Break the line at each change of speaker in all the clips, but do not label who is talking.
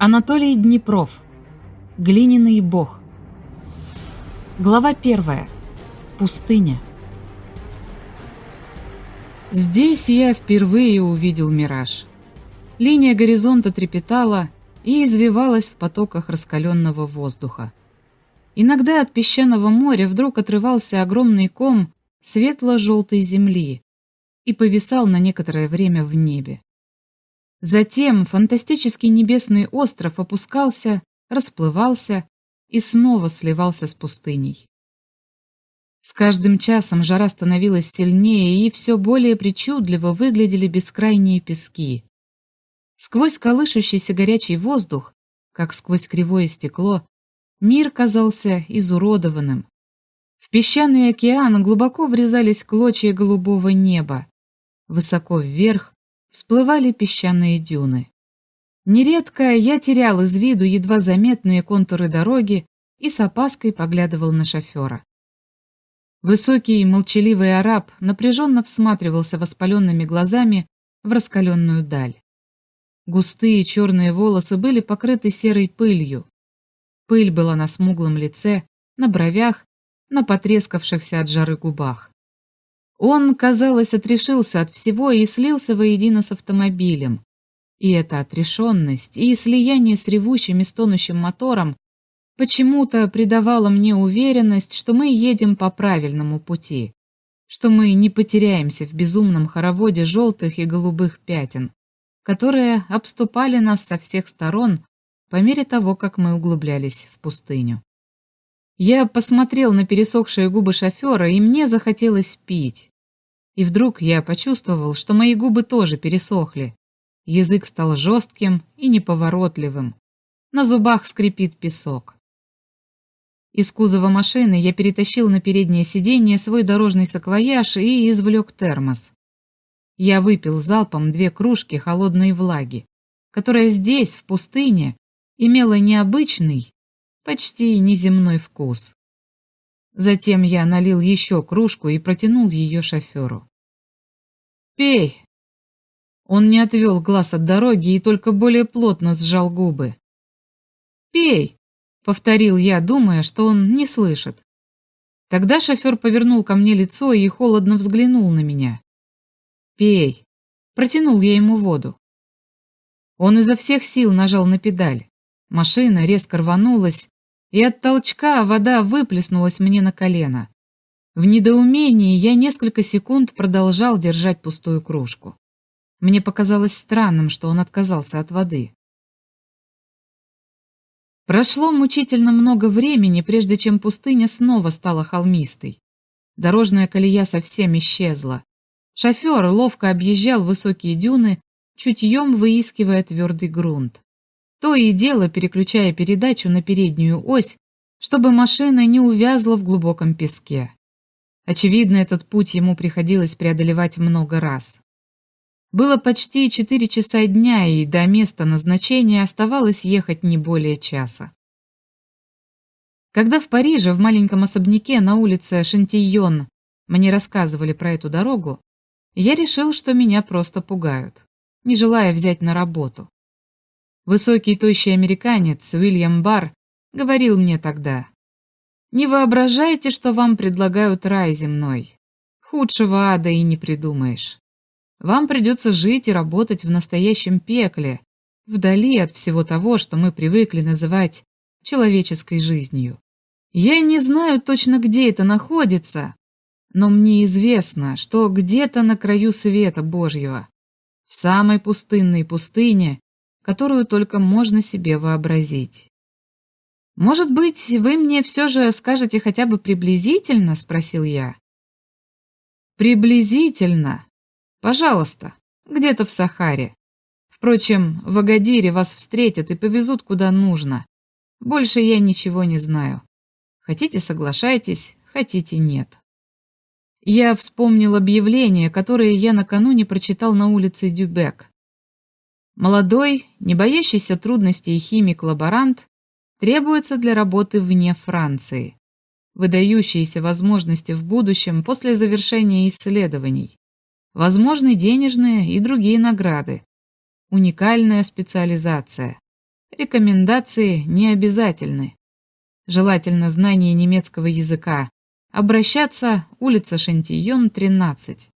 Анатолий Днепров. Глиняный бог. Глава первая. Пустыня. Здесь я впервые увидел мираж. Линия горизонта трепетала и извивалась в потоках раскаленного воздуха. Иногда от песчаного моря вдруг отрывался огромный ком светло-желтой земли и повисал на некоторое время в небе. Затем фантастический небесный остров опускался, расплывался и снова сливался с пустыней. С каждым часом жара становилась сильнее, и все более причудливо выглядели бескрайние пески. Сквозь колышущийся горячий воздух, как сквозь кривое стекло, мир казался изуродованным. В песчаный океан глубоко врезались клочья голубого неба. Высоко вверх всплывали песчаные дюны. Нередко я терял из виду едва заметные контуры дороги и с опаской поглядывал на шофера. Высокий молчаливый араб напряженно всматривался воспаленными глазами в раскаленную даль. Густые черные волосы были покрыты серой пылью. Пыль была на смуглом лице, на бровях, на потрескавшихся от жары губах. Он, казалось, отрешился от всего и слился воедино с автомобилем. И эта отрешенность, и слияние с ревущим и стонущим мотором почему-то придавало мне уверенность, что мы едем по правильному пути, что мы не потеряемся в безумном хороводе желтых и голубых пятен, которые обступали нас со всех сторон по мере того, как мы углублялись в пустыню. Я посмотрел на пересохшие губы шофера, и мне захотелось пить. И вдруг я почувствовал, что мои губы тоже пересохли. Язык стал жестким и неповоротливым. На зубах скрипит песок. Из кузова машины я перетащил на переднее сиденье свой дорожный саквояж и извлек термос. Я выпил залпом две кружки холодной влаги, которая здесь, в пустыне, имела необычный, почти неземной вкус. Затем я налил еще кружку и протянул ее шоферу. «Пей!» Он не отвел глаз от дороги и только более плотно сжал губы. «Пей!» — повторил я, думая, что он не слышит. Тогда шофер повернул ко мне лицо и холодно взглянул на меня. «Пей!» — протянул я ему воду. Он изо всех сил нажал на педаль. Машина резко рванулась, и от толчка вода выплеснулась мне на колено. В недоумении я несколько секунд продолжал держать пустую кружку. Мне показалось странным, что он отказался от воды. Прошло мучительно много времени, прежде чем пустыня снова стала холмистой. Дорожная колея совсем исчезла. Шофер ловко объезжал высокие дюны, чутьем выискивая твердый грунт то и дело переключая передачу на переднюю ось, чтобы машина не увязла в глубоком песке. Очевидно, этот путь ему приходилось преодолевать много раз. Было почти четыре часа дня, и до места назначения оставалось ехать не более часа. Когда в Париже, в маленьком особняке на улице Шантийон, мне рассказывали про эту дорогу, я решил, что меня просто пугают, не желая взять на работу. Высокий тощий американец Уильям Барр говорил мне тогда, «Не воображайте, что вам предлагают рай земной. Худшего ада и не придумаешь. Вам придется жить и работать в настоящем пекле, вдали от всего того, что мы привыкли называть человеческой жизнью. Я не знаю точно, где это находится, но мне известно, что где-то на краю света Божьего, в самой пустынной пустыне, которую только можно себе вообразить. «Может быть, вы мне все же скажете хотя бы приблизительно?» — спросил я. «Приблизительно? Пожалуйста, где-то в Сахаре. Впрочем, в Агадире вас встретят и повезут куда нужно. Больше я ничего не знаю. Хотите, соглашайтесь, хотите, нет». Я вспомнил объявление, которое я накануне прочитал на улице Дюбек. Молодой, не боящийся трудностей химик-лаборант требуется для работы вне Франции. Выдающиеся возможности в будущем после завершения исследований. Возможны денежные и другие награды. Уникальная специализация. Рекомендации не обязательны. Желательно знание немецкого языка. Обращаться, улица Шантийон, 13.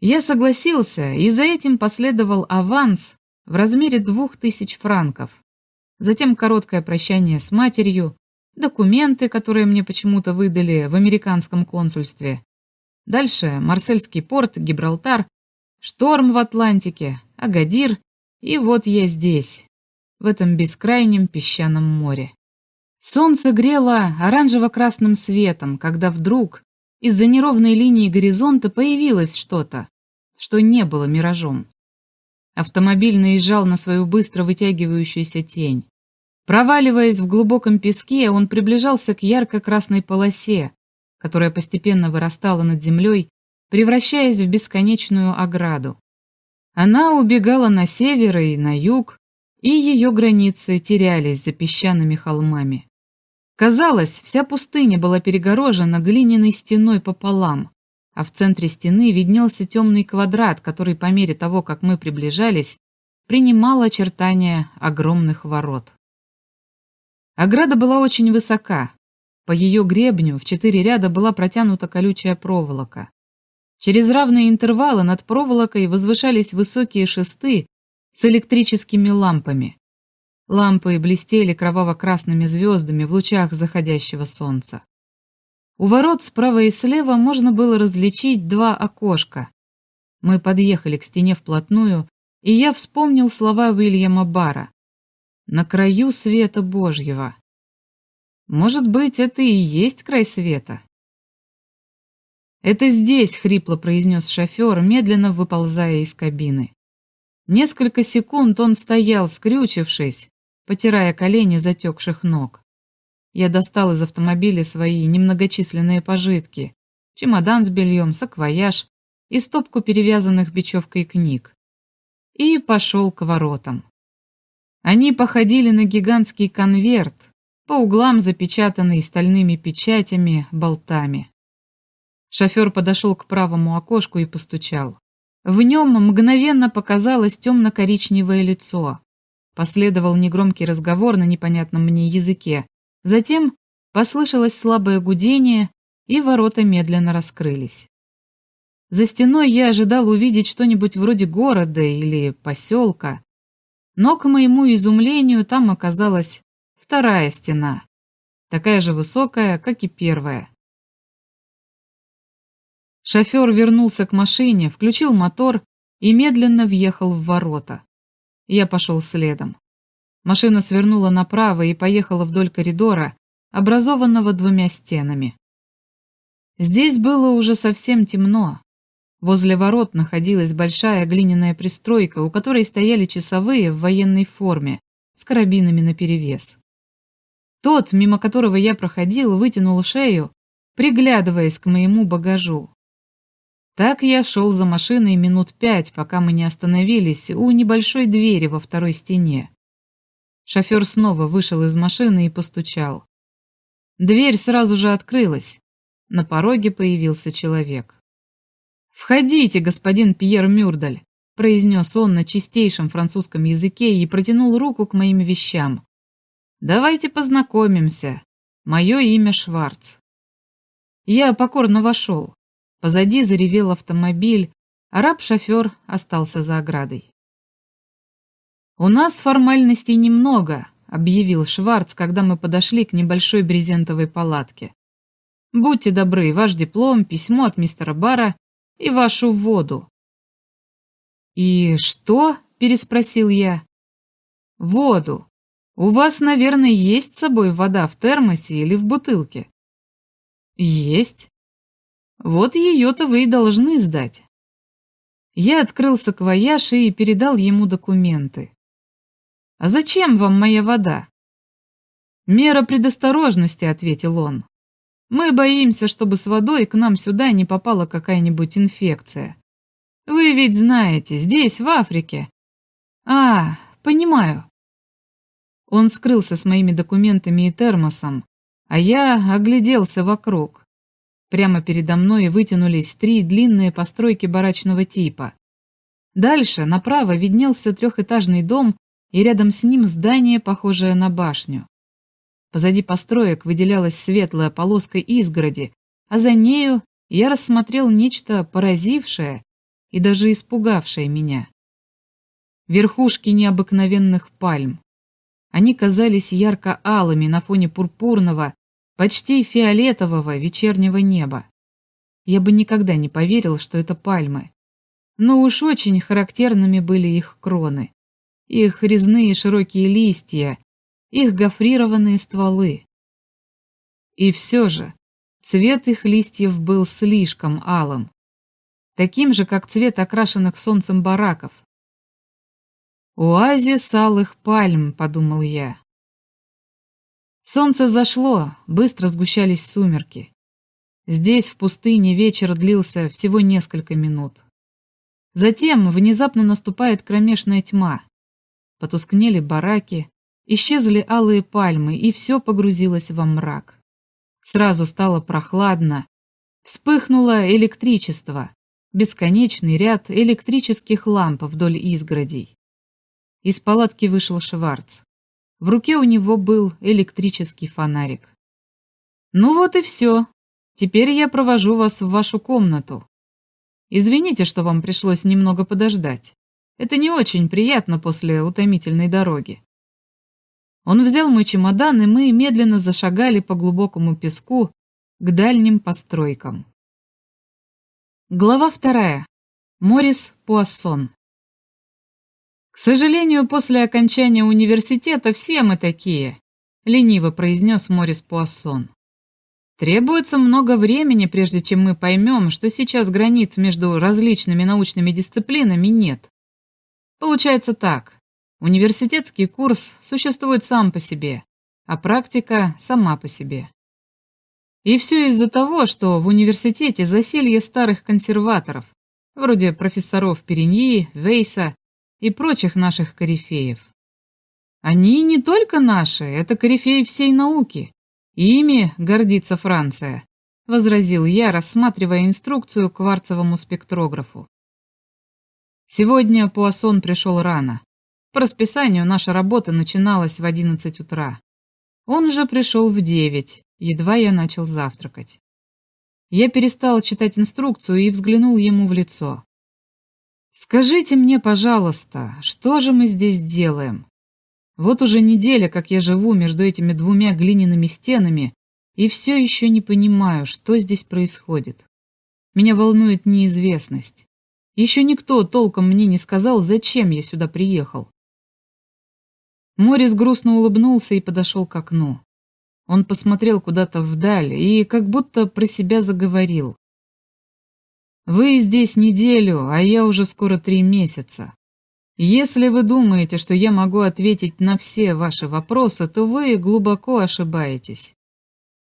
Я согласился, и за этим последовал аванс в размере двух тысяч франков. Затем короткое прощание с матерью, документы, которые мне почему-то выдали в американском консульстве. Дальше Марсельский порт, Гибралтар, шторм в Атлантике, Агадир, и вот я здесь, в этом бескрайнем песчаном море. Солнце грело оранжево-красным светом, когда вдруг из-за неровной линии горизонта появилось что-то, что не было миражом. Автомобиль наезжал на свою быстро вытягивающуюся тень. Проваливаясь в глубоком песке, он приближался к ярко-красной полосе, которая постепенно вырастала над землей, превращаясь в бесконечную ограду. Она убегала на север и на юг, и ее границы терялись за песчаными холмами. Казалось, вся пустыня была перегорожена глиняной стеной пополам, а в центре стены виднелся темный квадрат, который по мере того, как мы приближались, принимал очертания огромных ворот. Ограда была очень высока. По ее гребню в четыре ряда была протянута колючая проволока. Через равные интервалы над проволокой возвышались высокие шесты с электрическими лампами. Лампы блестели кроваво-красными звездами в лучах заходящего солнца. У ворот справа и слева можно было различить два окошка. Мы подъехали к стене вплотную, и я вспомнил слова Уильяма Бара на краю света Божьего. Может быть, это и есть край света? «Это здесь», — хрипло произнес шофер, медленно выползая из кабины. Несколько секунд он стоял, скрючившись, потирая колени затекших ног. Я достал из автомобиля свои немногочисленные пожитки, чемодан с бельем, саквояж и стопку перевязанных бечевкой книг. И пошел к воротам. Они походили на гигантский конверт, по углам запечатанный стальными печатями, болтами. Шофер подошел к правому окошку и постучал. В нем мгновенно показалось темно-коричневое лицо. Последовал негромкий разговор на непонятном мне языке. Затем послышалось слабое гудение, и ворота медленно раскрылись. За стеной я ожидал увидеть что-нибудь вроде города или поселка, но, к моему изумлению, там оказалась вторая стена, такая же высокая, как и первая. Шофер вернулся к машине, включил мотор и медленно въехал в ворота. Я пошел следом. Машина свернула направо и поехала вдоль коридора, образованного двумя стенами. Здесь было уже совсем темно, Возле ворот находилась большая глиняная пристройка, у которой стояли часовые в военной форме, с карабинами наперевес. Тот, мимо которого я проходил, вытянул шею, приглядываясь к моему багажу. Так я шел за машиной минут пять, пока мы не остановились у небольшой двери во второй стене. Шофер снова вышел из машины и постучал. Дверь сразу же открылась. На пороге появился человек. «Входите, господин Пьер Мюрдаль», — произнес он на чистейшем французском языке и протянул руку к моим вещам. «Давайте познакомимся. Мое имя Шварц». Я покорно вошел. Позади заревел автомобиль, а раб-шофер остался за оградой. «У нас формальностей немного», — объявил Шварц, когда мы подошли к небольшой брезентовой палатке. «Будьте добры, ваш диплом, письмо от мистера Бара и вашу воду». «И что?» — переспросил я. «Воду. У вас, наверное, есть с собой вода в термосе или в бутылке?» «Есть. Вот ее-то вы и должны сдать». Я открыл саквояж и передал ему документы. «А зачем вам моя вода?» «Мера предосторожности», — ответил он. Мы боимся, чтобы с водой к нам сюда не попала какая-нибудь инфекция. Вы ведь знаете, здесь, в Африке. А, понимаю. Он скрылся с моими документами и термосом, а я огляделся вокруг. Прямо передо мной вытянулись три длинные постройки барачного типа. Дальше, направо, виднелся трехэтажный дом и рядом с ним здание, похожее на башню. Позади построек выделялась светлая полоска изгороди, а за нею я рассмотрел нечто поразившее и даже испугавшее меня. Верхушки необыкновенных пальм. Они казались ярко-алыми на фоне пурпурного, почти фиолетового вечернего неба. Я бы никогда не поверил, что это пальмы. Но уж очень характерными были их кроны, их резные широкие листья, их гофрированные стволы. И все же цвет их листьев был слишком алым, таким же, как цвет окрашенных солнцем бараков. «Оазис алых пальм», — подумал я. Солнце зашло, быстро сгущались сумерки. Здесь, в пустыне, вечер длился всего несколько минут. Затем внезапно наступает кромешная тьма. Потускнели бараки, исчезли алые пальмы, и все погрузилось во мрак. Сразу стало прохладно. Вспыхнуло электричество, бесконечный ряд электрических ламп вдоль изгородей. Из палатки вышел Шварц. В руке у него был электрический фонарик. «Ну вот и все. Теперь я провожу вас в вашу комнату. Извините, что вам пришлось немного подождать. Это не очень приятно после утомительной дороги». Он взял мой чемодан, и мы медленно зашагали по глубокому песку к дальним постройкам. Глава вторая. Морис Пуассон. «К сожалению, после окончания университета все мы такие», — лениво произнес Морис Пуассон. «Требуется много времени, прежде чем мы поймем, что сейчас границ между различными научными дисциплинами нет. Получается так. Университетский курс существует сам по себе, а практика сама по себе. И все из-за того, что в университете засилье старых консерваторов, вроде профессоров Переньи, Вейса и прочих наших корифеев. Они не только наши, это корифеи всей науки. Ими гордится Франция, возразил я, рассматривая инструкцию к кварцевому спектрографу. Сегодня Пуассон пришел рано. По расписанию наша работа начиналась в 11 утра. Он же пришел в 9, едва я начал завтракать. Я перестал читать инструкцию и взглянул ему в лицо. Скажите мне, пожалуйста, что же мы здесь делаем? Вот уже неделя, как я живу между этими двумя глиняными стенами, и все еще не понимаю, что здесь происходит. Меня волнует неизвестность. Еще никто толком мне не сказал, зачем я сюда приехал. Морис грустно улыбнулся и подошел к окну. Он посмотрел куда-то вдаль и как будто про себя заговорил. Вы здесь неделю, а я уже скоро три месяца. Если вы думаете, что я могу ответить на все ваши вопросы, то вы глубоко ошибаетесь.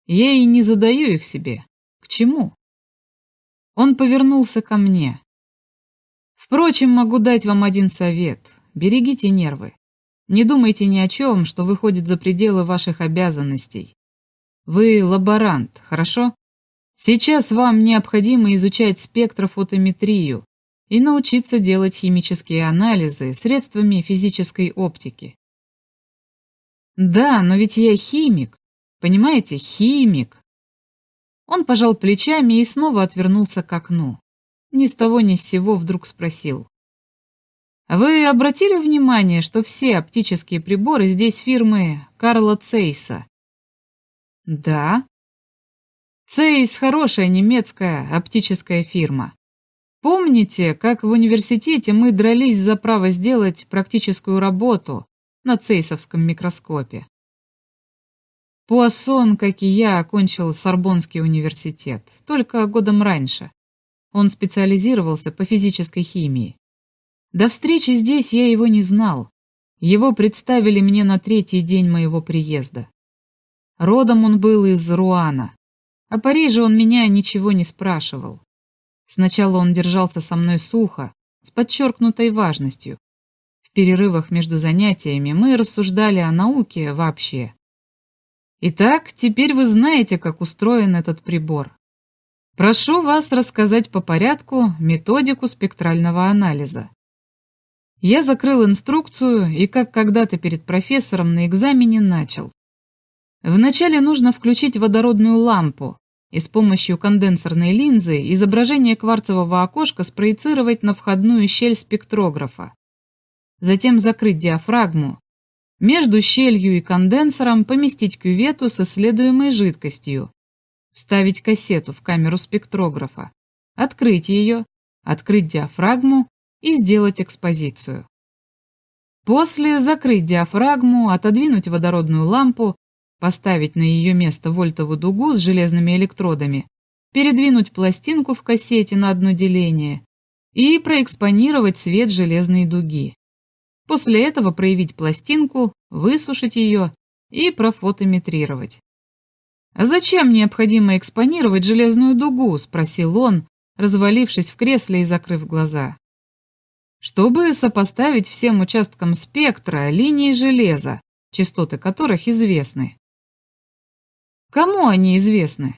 Я и не задаю их себе. К чему? Он повернулся ко мне. Впрочем, могу дать вам один совет. Берегите нервы. Не думайте ни о чем, что выходит за пределы ваших обязанностей. Вы лаборант, хорошо? Сейчас вам необходимо изучать спектрофотометрию и научиться делать химические анализы средствами физической оптики. Да, но ведь я химик. Понимаете, химик. Он пожал плечами и снова отвернулся к окну. Ни с того ни с сего вдруг спросил. Вы обратили внимание, что все оптические приборы здесь фирмы Карла Цейса? Да, Цейс – хорошая немецкая оптическая фирма. Помните, как в университете мы дрались за право сделать практическую работу на цейсовском микроскопе? Пуассон, как и я, окончил Сорбонский университет, только годом раньше. Он специализировался по физической химии. До встречи здесь я его не знал. Его представили мне на третий день моего приезда. Родом он был из Руана, о Париже он меня ничего не спрашивал. Сначала он держался со мной сухо, с подчеркнутой важностью. В перерывах между занятиями мы рассуждали о науке вообще. Итак, теперь вы знаете, как устроен этот прибор. Прошу вас рассказать по порядку методику спектрального анализа. Я закрыл инструкцию и, как когда-то перед профессором на экзамене, начал. Вначале нужно включить водородную лампу и с помощью конденсорной линзы изображение кварцевого окошка спроецировать на входную щель спектрографа. Затем закрыть диафрагму. Между щелью и конденсором поместить кювету с исследуемой жидкостью. Вставить кассету в камеру спектрографа. Открыть ее, открыть диафрагму и сделать экспозицию. После закрыть диафрагму, отодвинуть водородную лампу поставить на ее место вольтовую дугу с железными электродами, передвинуть пластинку в кассете на одно деление и проэкспонировать свет железной дуги. После этого проявить пластинку, высушить ее и профотометрировать. «А зачем необходимо экспонировать железную дугу?» – спросил он, развалившись в кресле и закрыв глаза. «Чтобы сопоставить всем участкам спектра линии железа, частоты которых известны. Кому они известны?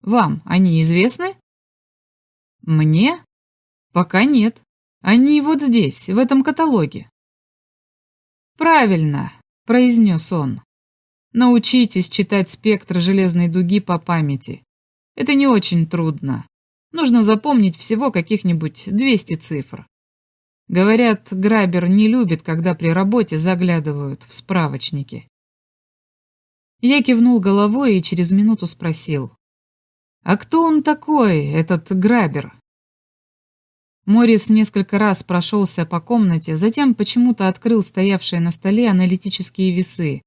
Вам они известны? Мне? Пока нет. Они вот здесь, в этом каталоге. Правильно, произнес он. Научитесь читать спектр железной дуги по памяти. Это не очень трудно. Нужно запомнить всего каких-нибудь 200 цифр. Говорят, Грабер не любит, когда при работе заглядывают в справочники. Я кивнул головой и через минуту спросил. «А кто он такой, этот грабер?» Морис несколько раз прошелся по комнате, затем почему-то открыл стоявшие на столе аналитические весы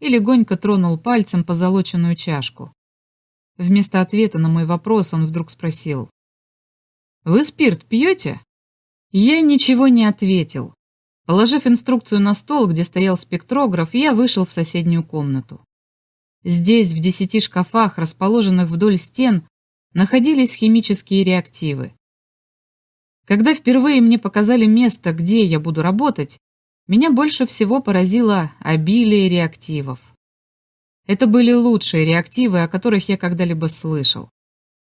и легонько тронул пальцем позолоченную чашку. Вместо ответа на мой вопрос он вдруг спросил. «Вы спирт пьете?» Я ничего не ответил. Положив инструкцию на стол, где стоял спектрограф, я вышел в соседнюю комнату. Здесь, в десяти шкафах, расположенных вдоль стен, находились химические реактивы. Когда впервые мне показали место, где я буду работать, меня больше всего поразило обилие реактивов. Это были лучшие реактивы, о которых я когда-либо слышал.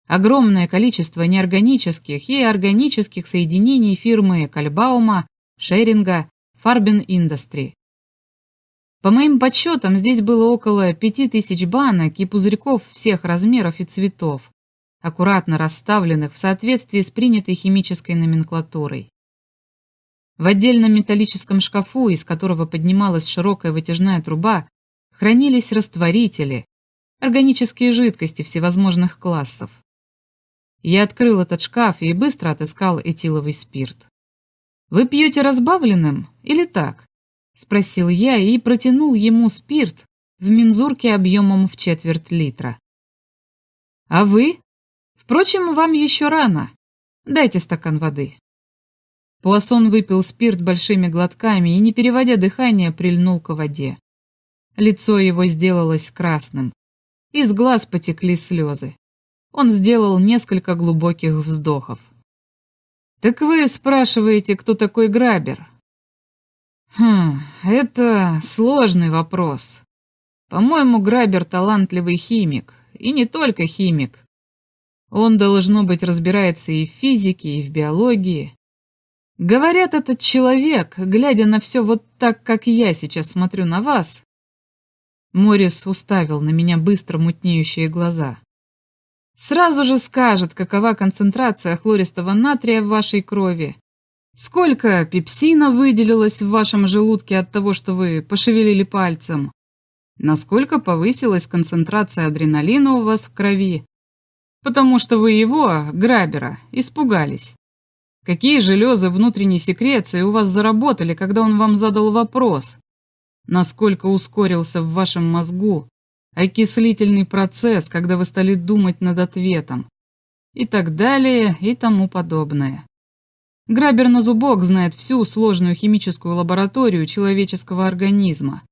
Огромное количество неорганических и органических соединений фирмы Кальбаума, Шеринга, Фарбин Индустри. По моим подсчетам, здесь было около пяти тысяч банок и пузырьков всех размеров и цветов, аккуратно расставленных в соответствии с принятой химической номенклатурой. В отдельном металлическом шкафу, из которого поднималась широкая вытяжная труба, хранились растворители, органические жидкости всевозможных классов. Я открыл этот шкаф и быстро отыскал этиловый спирт. «Вы пьете разбавленным или так?» — спросил я и протянул ему спирт в мензурке объемом в четверть литра. «А вы? Впрочем, вам еще рано. Дайте стакан воды». Пуассон выпил спирт большими глотками и, не переводя дыхание, прильнул к воде. Лицо его сделалось красным. Из глаз потекли слезы. Он сделал несколько глубоких вздохов. «Так вы спрашиваете, кто такой грабер?» Хм, это сложный вопрос. По-моему, Грабер талантливый химик. И не только химик. Он, должно быть, разбирается и в физике, и в биологии. Говорят, этот человек, глядя на все вот так, как я сейчас смотрю на вас... Морис уставил на меня быстро мутнеющие глаза. Сразу же скажет, какова концентрация хлористого натрия в вашей крови, Сколько пепсина выделилось в вашем желудке от того, что вы пошевелили пальцем? Насколько повысилась концентрация адреналина у вас в крови? Потому что вы его, грабера, испугались. Какие железы внутренней секреции у вас заработали, когда он вам задал вопрос? Насколько ускорился в вашем мозгу окислительный процесс, когда вы стали думать над ответом? И так далее, и тому подобное. Грабер на зубок знает всю сложную химическую лабораторию человеческого организма.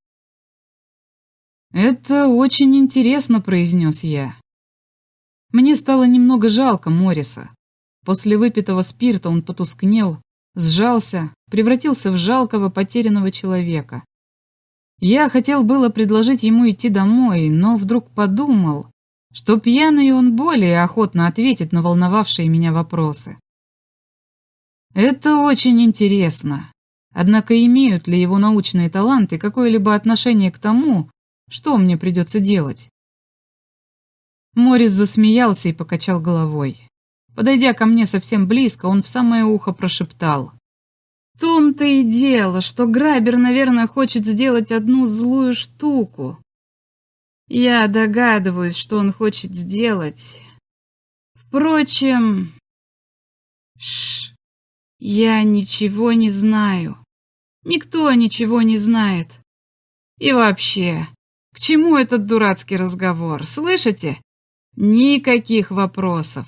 «Это очень интересно», — произнес я. Мне стало немного жалко Морриса. После выпитого спирта он потускнел, сжался, превратился в жалкого потерянного человека. Я хотел было предложить ему идти домой, но вдруг подумал, что пьяный он более охотно ответит на волновавшие меня вопросы. «Это очень интересно», Однако имеют ли его научные таланты какое-либо отношение к тому, что мне придется делать? Морис засмеялся и покачал головой. Подойдя ко мне совсем близко, он в самое ухо прошептал. «В том-то и дело, что Грабер, наверное, хочет сделать одну злую штуку. Я догадываюсь, что он хочет сделать. Впрочем... Шш, я ничего не знаю. Никто ничего не знает. И вообще, к чему этот дурацкий разговор, слышите? Никаких вопросов.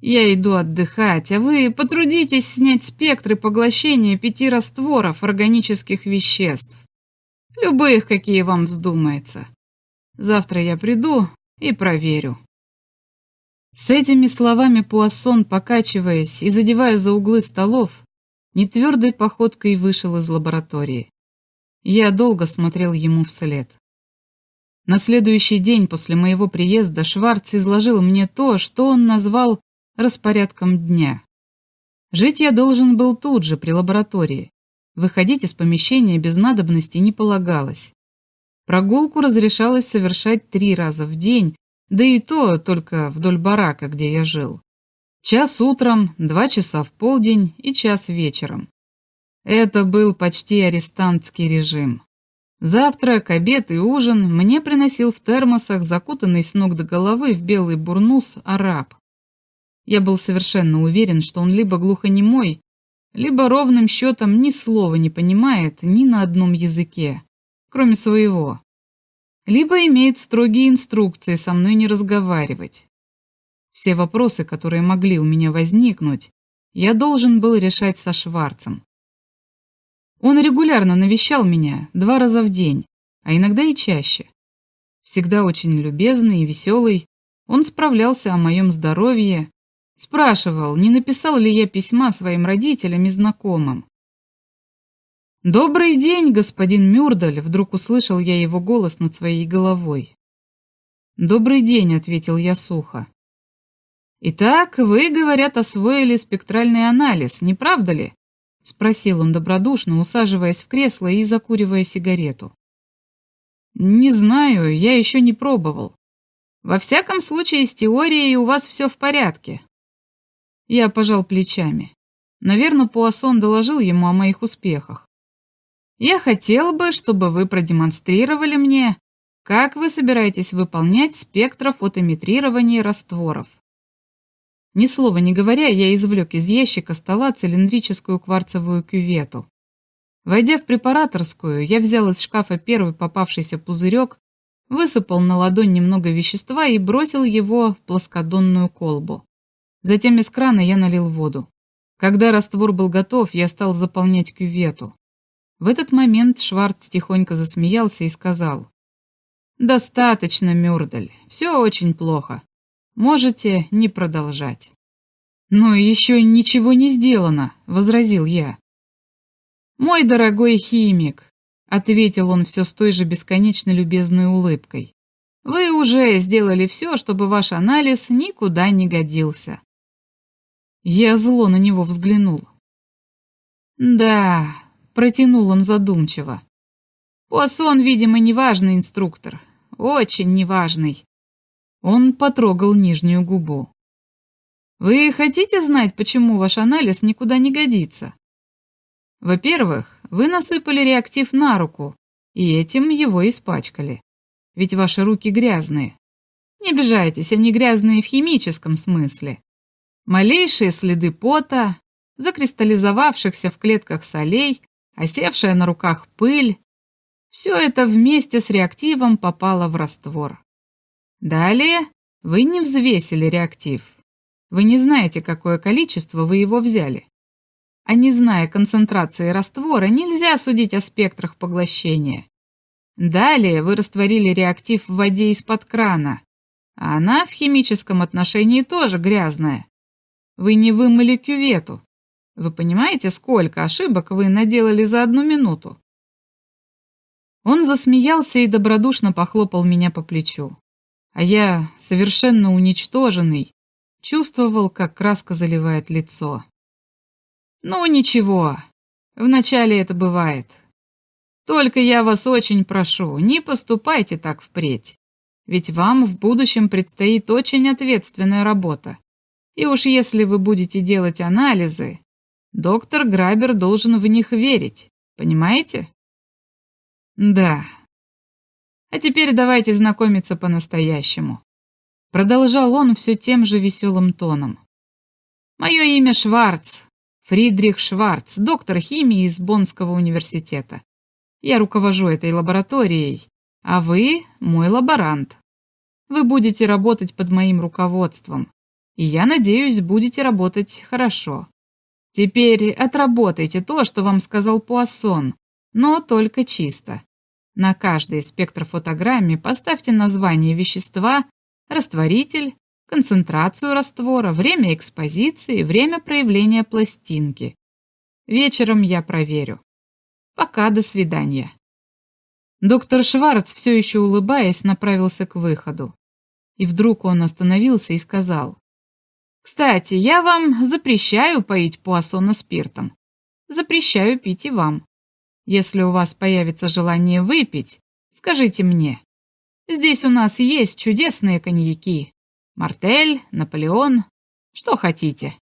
Я иду отдыхать, а вы потрудитесь снять спектры поглощения пяти растворов органических веществ. Любых, какие вам вздумается. Завтра я приду и проверю. С этими словами Пуассон, покачиваясь и задевая за углы столов, нетвердой походкой вышел из лаборатории. Я долго смотрел ему вслед. На следующий день после моего приезда Шварц изложил мне то, что он назвал распорядком дня. Жить я должен был тут же, при лаборатории. Выходить из помещения без надобности не полагалось. Прогулку разрешалось совершать три раза в день, да и то только вдоль барака, где я жил. Час утром, два часа в полдень и час вечером. Это был почти арестантский режим. Завтрак, обед и ужин мне приносил в термосах, закутанный с ног до головы в белый бурнус, араб. Я был совершенно уверен, что он либо глухонемой, либо ровным счетом ни слова не понимает ни на одном языке, кроме своего, либо имеет строгие инструкции со мной не разговаривать. Все вопросы, которые могли у меня возникнуть, я должен был решать со Шварцем. Он регулярно навещал меня два раза в день, а иногда и чаще. Всегда очень любезный и веселый, он справлялся о моем здоровье, спрашивал, не написал ли я письма своим родителям и знакомым. «Добрый день, господин Мюрдаль!» — вдруг услышал я его голос над своей головой. «Добрый день», — ответил я сухо. «Итак, вы, говорят, освоили спектральный анализ, не правда ли?» — спросил он добродушно, усаживаясь в кресло и закуривая сигарету. «Не знаю, я еще не пробовал. Во всяком случае, с теорией у вас все в порядке». Я пожал плечами. Наверное, Пуассон доложил ему о моих успехах. «Я хотел бы, чтобы вы продемонстрировали мне, как вы собираетесь выполнять спектрофотометрирование растворов. Ни слова не говоря, я извлек из ящика стола цилиндрическую кварцевую кювету. Войдя в препараторскую, я взял из шкафа первый попавшийся пузырек, высыпал на ладонь немного вещества и бросил его в плоскодонную колбу. Затем из крана я налил воду. Когда раствор был готов, я стал заполнять кювету. В этот момент Шварц тихонько засмеялся и сказал. «Достаточно, Мюрдаль, все очень плохо. Можете не продолжать. Но еще ничего не сделано, возразил я. Мой дорогой химик, ответил он все с той же бесконечно любезной улыбкой. Вы уже сделали все, чтобы ваш анализ никуда не годился. Я зло на него взглянул. Да, протянул он задумчиво. Пуассон, видимо, неважный инструктор. Очень неважный. Он потрогал нижнюю губу. Вы хотите знать, почему ваш анализ никуда не годится? Во-первых, вы насыпали реактив на руку, и этим его испачкали. Ведь ваши руки грязные. Не обижайтесь, они грязные в химическом смысле. Малейшие следы пота, закристаллизовавшихся в клетках солей, осевшая на руках пыль, все это вместе с реактивом попало в раствор. Далее вы не взвесили реактив. Вы не знаете, какое количество вы его взяли. А не зная концентрации раствора, нельзя судить о спектрах поглощения. Далее вы растворили реактив в воде из-под крана. А она в химическом отношении тоже грязная. Вы не вымыли кювету. Вы понимаете, сколько ошибок вы наделали за одну минуту? Он засмеялся и добродушно похлопал меня по плечу а я, совершенно уничтоженный, чувствовал, как краска заливает лицо. «Ну ничего, Вначале это бывает. Только я вас очень прошу, не поступайте так впредь. Ведь вам в будущем предстоит очень ответственная работа. И уж если вы будете делать анализы, доктор Грабер должен в них верить. Понимаете? Да. А теперь давайте знакомиться по-настоящему. Продолжал он все тем же веселым тоном. Мое имя Шварц, Фридрих Шварц, доктор химии из Боннского университета. Я руковожу этой лабораторией, а вы мой лаборант. Вы будете работать под моим руководством, и я надеюсь, будете работать хорошо. Теперь отработайте то, что вам сказал Пуассон, но только чисто. На каждой спектрофотограмме поставьте название вещества, растворитель, концентрацию раствора, время экспозиции, время проявления пластинки. Вечером я проверю. Пока, до свидания. Доктор Шварц, все еще улыбаясь, направился к выходу. И вдруг он остановился и сказал. «Кстати, я вам запрещаю поить Пуассона спиртом. Запрещаю пить и вам. Если у вас появится желание выпить, скажите мне. Здесь у нас есть чудесные коньяки. Мартель, Наполеон, что хотите.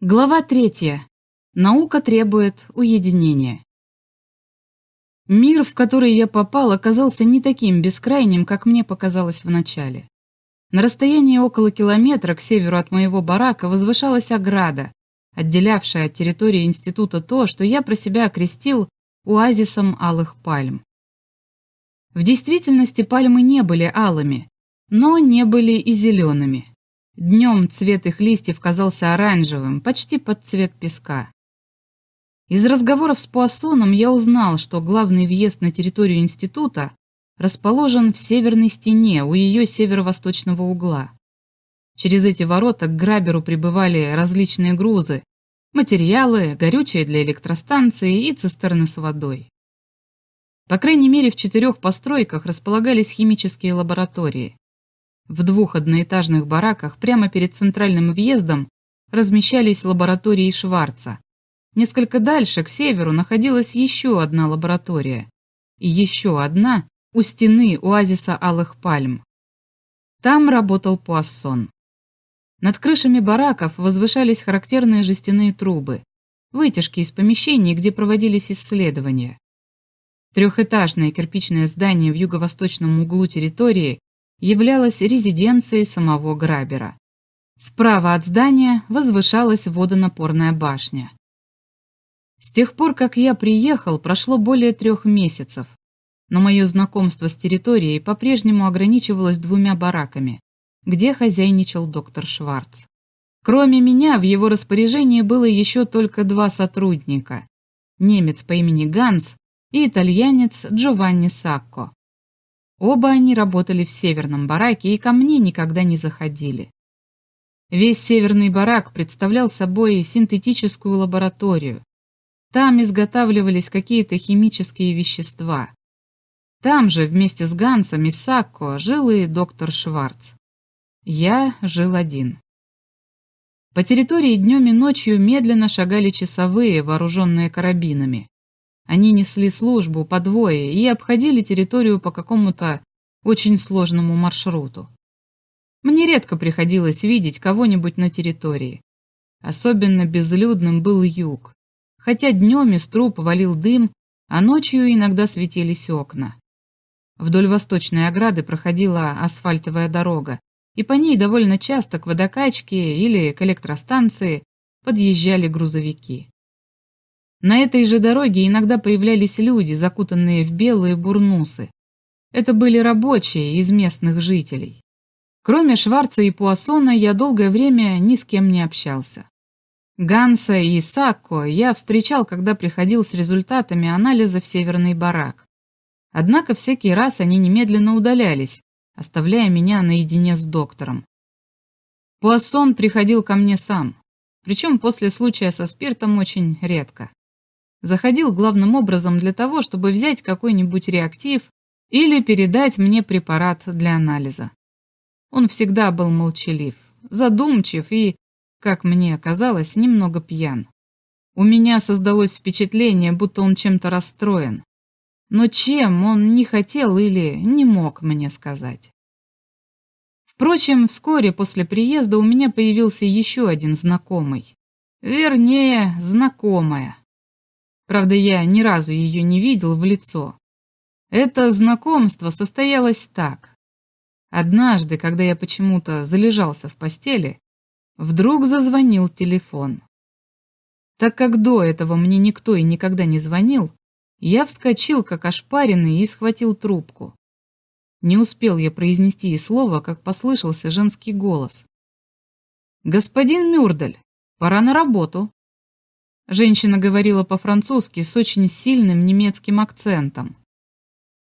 Глава третья. Наука требует уединения. Мир, в который я попал, оказался не таким бескрайним, как мне показалось вначале. На расстоянии около километра к северу от моего барака возвышалась ограда, отделявшая от территории института то, что я про себя окрестил оазисом алых пальм. В действительности пальмы не были алыми, но не были и зелеными. Днем цвет их листьев казался оранжевым, почти под цвет песка. Из разговоров с Пуассоном я узнал, что главный въезд на территорию института расположен в северной стене у ее северо-восточного угла. Через эти ворота к Граберу прибывали различные грузы, материалы, горючее для электростанции и цистерны с водой. По крайней мере, в четырех постройках располагались химические лаборатории. В двух одноэтажных бараках прямо перед центральным въездом размещались лаборатории Шварца. Несколько дальше, к северу, находилась еще одна лаборатория. И еще одна у стены оазиса Алых Пальм. Там работал Пуассон. Над крышами бараков возвышались характерные жестяные трубы, вытяжки из помещений, где проводились исследования. Трехэтажное кирпичное здание в юго-восточном углу территории являлось резиденцией самого Грабера. Справа от здания возвышалась водонапорная башня. С тех пор, как я приехал, прошло более трех месяцев, но мое знакомство с территорией по-прежнему ограничивалось двумя бараками где хозяйничал доктор Шварц. Кроме меня, в его распоряжении было еще только два сотрудника. Немец по имени Ганс и итальянец Джованни Сакко. Оба они работали в северном бараке и ко мне никогда не заходили. Весь северный барак представлял собой синтетическую лабораторию. Там изготавливались какие-то химические вещества. Там же вместе с Гансом и Сакко жил и доктор Шварц. Я жил один. По территории днем и ночью медленно шагали часовые, вооруженные карабинами. Они несли службу по двое и обходили территорию по какому-то очень сложному маршруту. Мне редко приходилось видеть кого-нибудь на территории. Особенно безлюдным был юг. Хотя днем из труб валил дым, а ночью иногда светились окна. Вдоль восточной ограды проходила асфальтовая дорога, и по ней довольно часто к водокачке или к электростанции подъезжали грузовики. На этой же дороге иногда появлялись люди, закутанные в белые бурнусы. Это были рабочие из местных жителей. Кроме Шварца и Пуассона я долгое время ни с кем не общался. Ганса и Сакко я встречал, когда приходил с результатами анализа в Северный барак. Однако всякий раз они немедленно удалялись, оставляя меня наедине с доктором. Пуассон приходил ко мне сам, причем после случая со спиртом очень редко. Заходил главным образом для того, чтобы взять какой-нибудь реактив или передать мне препарат для анализа. Он всегда был молчалив, задумчив и, как мне казалось, немного пьян. У меня создалось впечатление, будто он чем-то расстроен. Но чем он не хотел или не мог мне сказать. Впрочем, вскоре после приезда у меня появился еще один знакомый. Вернее, знакомая. Правда, я ни разу ее не видел в лицо. Это знакомство состоялось так. Однажды, когда я почему-то залежался в постели, вдруг зазвонил телефон. Так как до этого мне никто и никогда не звонил, я вскочил, как ошпаренный, и схватил трубку. Не успел я произнести и слова, как послышался женский голос. «Господин Мюрдель, пора на работу». Женщина говорила по-французски с очень сильным немецким акцентом.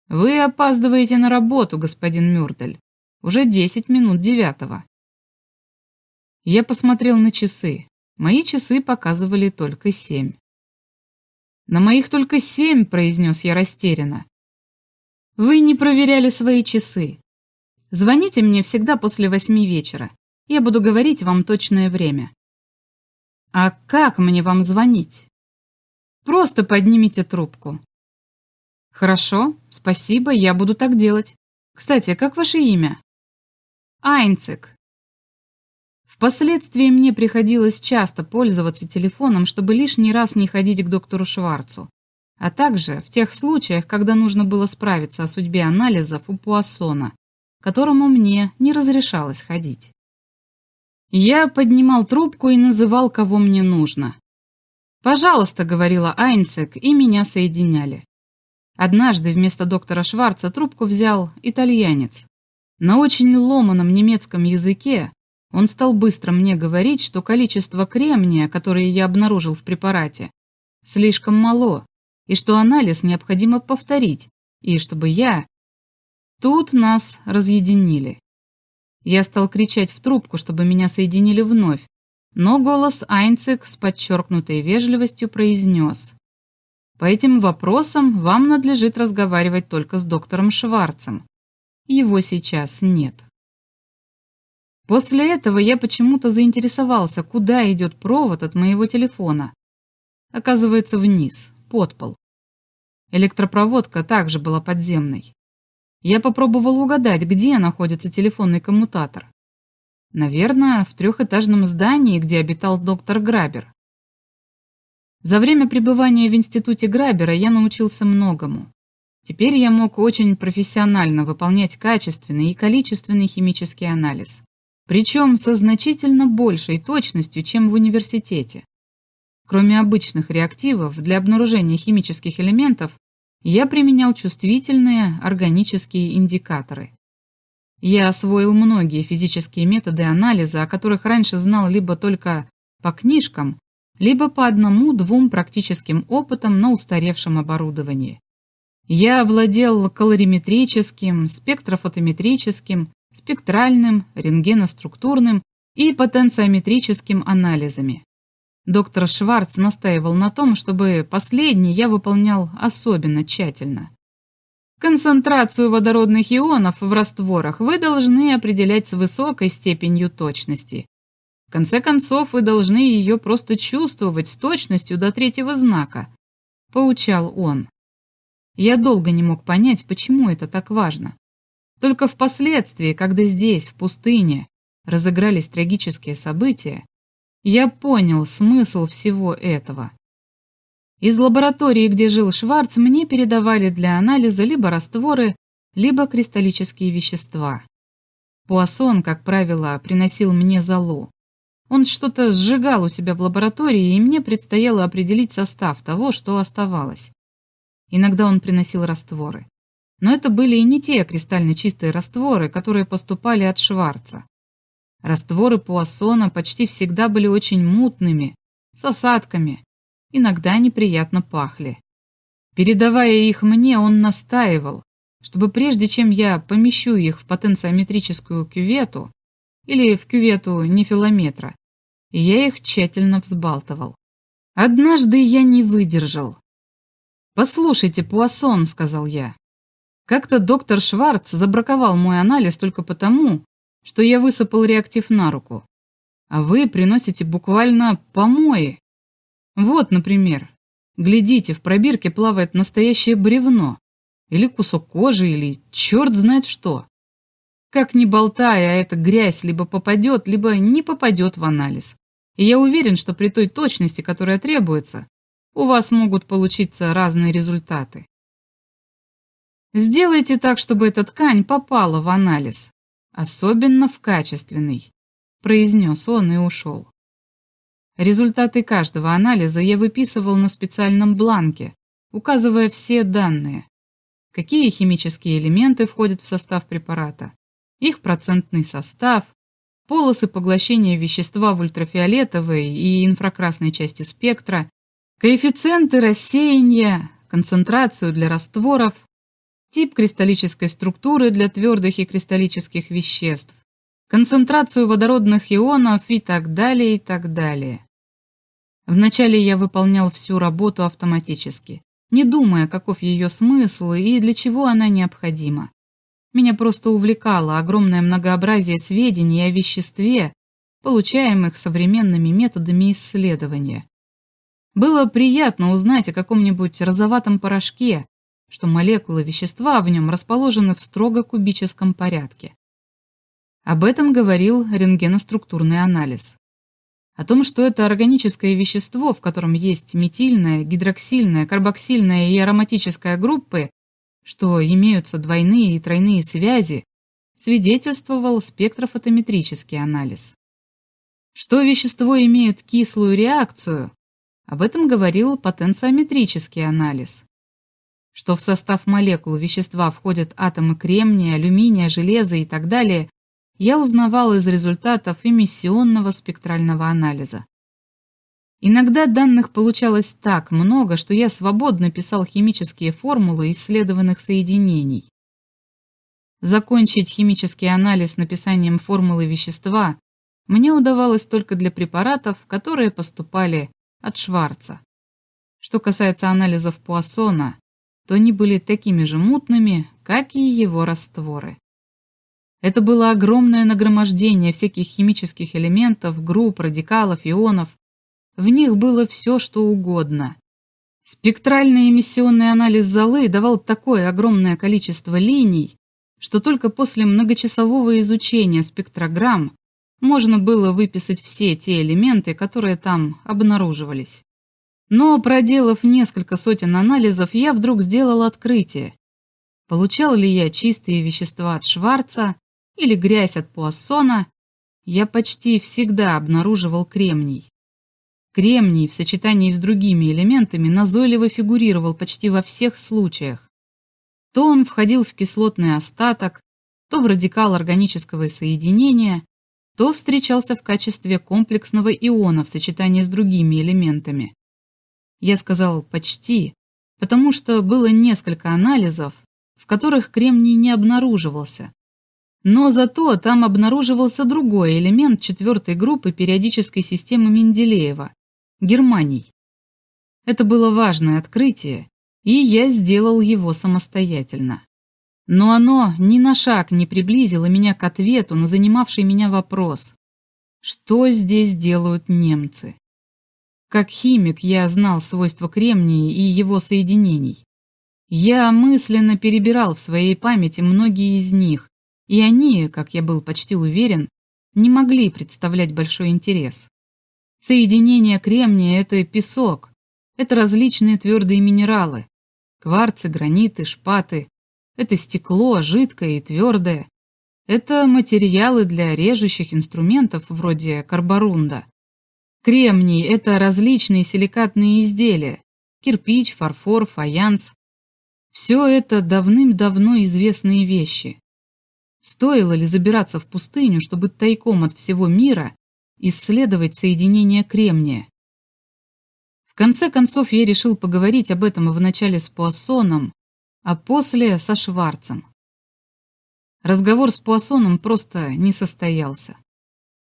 «Вы опаздываете на работу, господин Мюрдель. Уже десять минут девятого». Я посмотрел на часы. Мои часы показывали только семь. «На моих только семь», — произнес я растерянно. «Вы не проверяли свои часы. Звоните мне всегда после восьми вечера. Я буду говорить вам точное время». «А как мне вам звонить?» «Просто поднимите трубку. «Хорошо, спасибо, я буду так делать. Кстати, как ваше имя?» «Айнцик». Впоследствии мне приходилось часто пользоваться телефоном, чтобы лишний раз не ходить к доктору Шварцу, а также в тех случаях, когда нужно было справиться о судьбе анализов у Пуассона, которому мне не разрешалось ходить. Я поднимал трубку и называл, кого мне нужно. «Пожалуйста», — говорила Айнцек, и меня соединяли. Однажды вместо доктора Шварца трубку взял итальянец. На очень ломаном немецком языке он стал быстро мне говорить, что количество кремния, которое я обнаружил в препарате, слишком мало, и что анализ необходимо повторить, и чтобы я... Тут нас разъединили. Я стал кричать в трубку, чтобы меня соединили вновь, но голос Айнцик с подчеркнутой вежливостью произнес. По этим вопросам вам надлежит разговаривать только с доктором Шварцем. Его сейчас нет. После этого я почему-то заинтересовался, куда идет провод от моего телефона. Оказывается, вниз, под пол. Электропроводка также была подземной. Я попробовал угадать, где находится телефонный коммутатор. Наверное, в трехэтажном здании, где обитал доктор Грабер. За время пребывания в институте Грабера я научился многому. Теперь я мог очень профессионально выполнять качественный и количественный химический анализ. Причем со значительно большей точностью, чем в университете. Кроме обычных реактивов для обнаружения химических элементов, я применял чувствительные органические индикаторы. Я освоил многие физические методы анализа, о которых раньше знал либо только по книжкам, либо по одному-двум практическим опытам на устаревшем оборудовании. Я владел калориметрическим, спектрофотометрическим, спектральным, рентгеноструктурным и потенциометрическим анализами. Доктор Шварц настаивал на том, чтобы последний я выполнял особенно тщательно. Концентрацию водородных ионов в растворах вы должны определять с высокой степенью точности, конце концов, вы должны ее просто чувствовать с точностью до третьего знака», — поучал он. Я долго не мог понять, почему это так важно. Только впоследствии, когда здесь, в пустыне, разыгрались трагические события, я понял смысл всего этого. Из лаборатории, где жил Шварц, мне передавали для анализа либо растворы, либо кристаллические вещества. Пуассон, как правило, приносил мне золу. Он что-то сжигал у себя в лаборатории, и мне предстояло определить состав того, что оставалось. Иногда он приносил растворы. Но это были и не те кристально чистые растворы, которые поступали от Шварца. Растворы Пуассона почти всегда были очень мутными, с осадками, иногда неприятно пахли. Передавая их мне, он настаивал, чтобы прежде чем я помещу их в потенциометрическую кювету, или в кювету нефилометра, я их тщательно взбалтывал. Однажды я не выдержал. «Послушайте, Пуассон», — сказал я. «Как-то доктор Шварц забраковал мой анализ только потому, что я высыпал реактив на руку. А вы приносите буквально помои. Вот, например, глядите, в пробирке плавает настоящее бревно, или кусок кожи, или черт знает что. Как ни болтая, а эта грязь либо попадет, либо не попадет в анализ. И я уверен, что при той точности, которая требуется, у вас могут получиться разные результаты. Сделайте так, чтобы эта ткань попала в анализ, особенно в качественный, произнес он и ушел. Результаты каждого анализа я выписывал на специальном бланке, указывая все данные. Какие химические элементы входят в состав препарата, их процентный состав, полосы поглощения вещества в ультрафиолетовой и инфракрасной части спектра, коэффициенты рассеяния, концентрацию для растворов, тип кристаллической структуры для твердых и кристаллических веществ, концентрацию водородных ионов и так далее, и так далее. Вначале я выполнял всю работу автоматически, не думая, каков ее смысл и для чего она необходима. Меня просто увлекало огромное многообразие сведений о веществе, получаемых современными методами исследования. Было приятно узнать о каком-нибудь розоватом порошке, что молекулы вещества в нем расположены в строго кубическом порядке. Об этом говорил рентгеноструктурный анализ. О том, что это органическое вещество, в котором есть метильная, гидроксильная, карбоксильная и ароматическая группы, что имеются двойные и тройные связи, свидетельствовал спектрофотометрический анализ. Что вещество имеет кислую реакцию, об этом говорил потенциометрический анализ. Что в состав молекул вещества входят атомы кремния, алюминия, железа и так далее, я узнавал из результатов эмиссионного спектрального анализа. Иногда данных получалось так много, что я свободно писал химические формулы исследованных соединений. Закончить химический анализ написанием формулы вещества мне удавалось только для препаратов, которые поступали от Шварца. Что касается анализов Пуассона, то они были такими же мутными, как и его растворы. Это было огромное нагромождение всяких химических элементов, групп, радикалов, ионов, в них было все, что угодно. Спектральный эмиссионный анализ золы давал такое огромное количество линий, что только после многочасового изучения спектрограмм можно было выписать все те элементы, которые там обнаруживались. Но, проделав несколько сотен анализов, я вдруг сделал открытие. Получал ли я чистые вещества от Шварца или грязь от Пуассона, я почти всегда обнаруживал кремний. Кремний в сочетании с другими элементами назойливо фигурировал почти во всех случаях. То он входил в кислотный остаток, то в радикал органического соединения, то встречался в качестве комплексного иона в сочетании с другими элементами. Я сказал «почти», потому что было несколько анализов, в которых кремний не обнаруживался. Но зато там обнаруживался другой элемент четвертой группы периодической системы Менделеева Германий. Это было важное открытие, и я сделал его самостоятельно. Но оно ни на шаг не приблизило меня к ответу на занимавший меня вопрос. Что здесь делают немцы? Как химик я знал свойства кремния и его соединений. Я мысленно перебирал в своей памяти многие из них, и они, как я был почти уверен, не могли представлять большой интерес. Соединение кремния – это песок, это различные твердые минералы, кварцы, граниты, шпаты, это стекло, жидкое и твердое, это материалы для режущих инструментов вроде карборунда. Кремний – это различные силикатные изделия, кирпич, фарфор, фаянс. Все это давным-давно известные вещи. Стоило ли забираться в пустыню, чтобы тайком от всего мира исследовать соединение кремния. В конце концов, я решил поговорить об этом вначале с Пуассоном, а после со Шварцем. Разговор с Пуассоном просто не состоялся.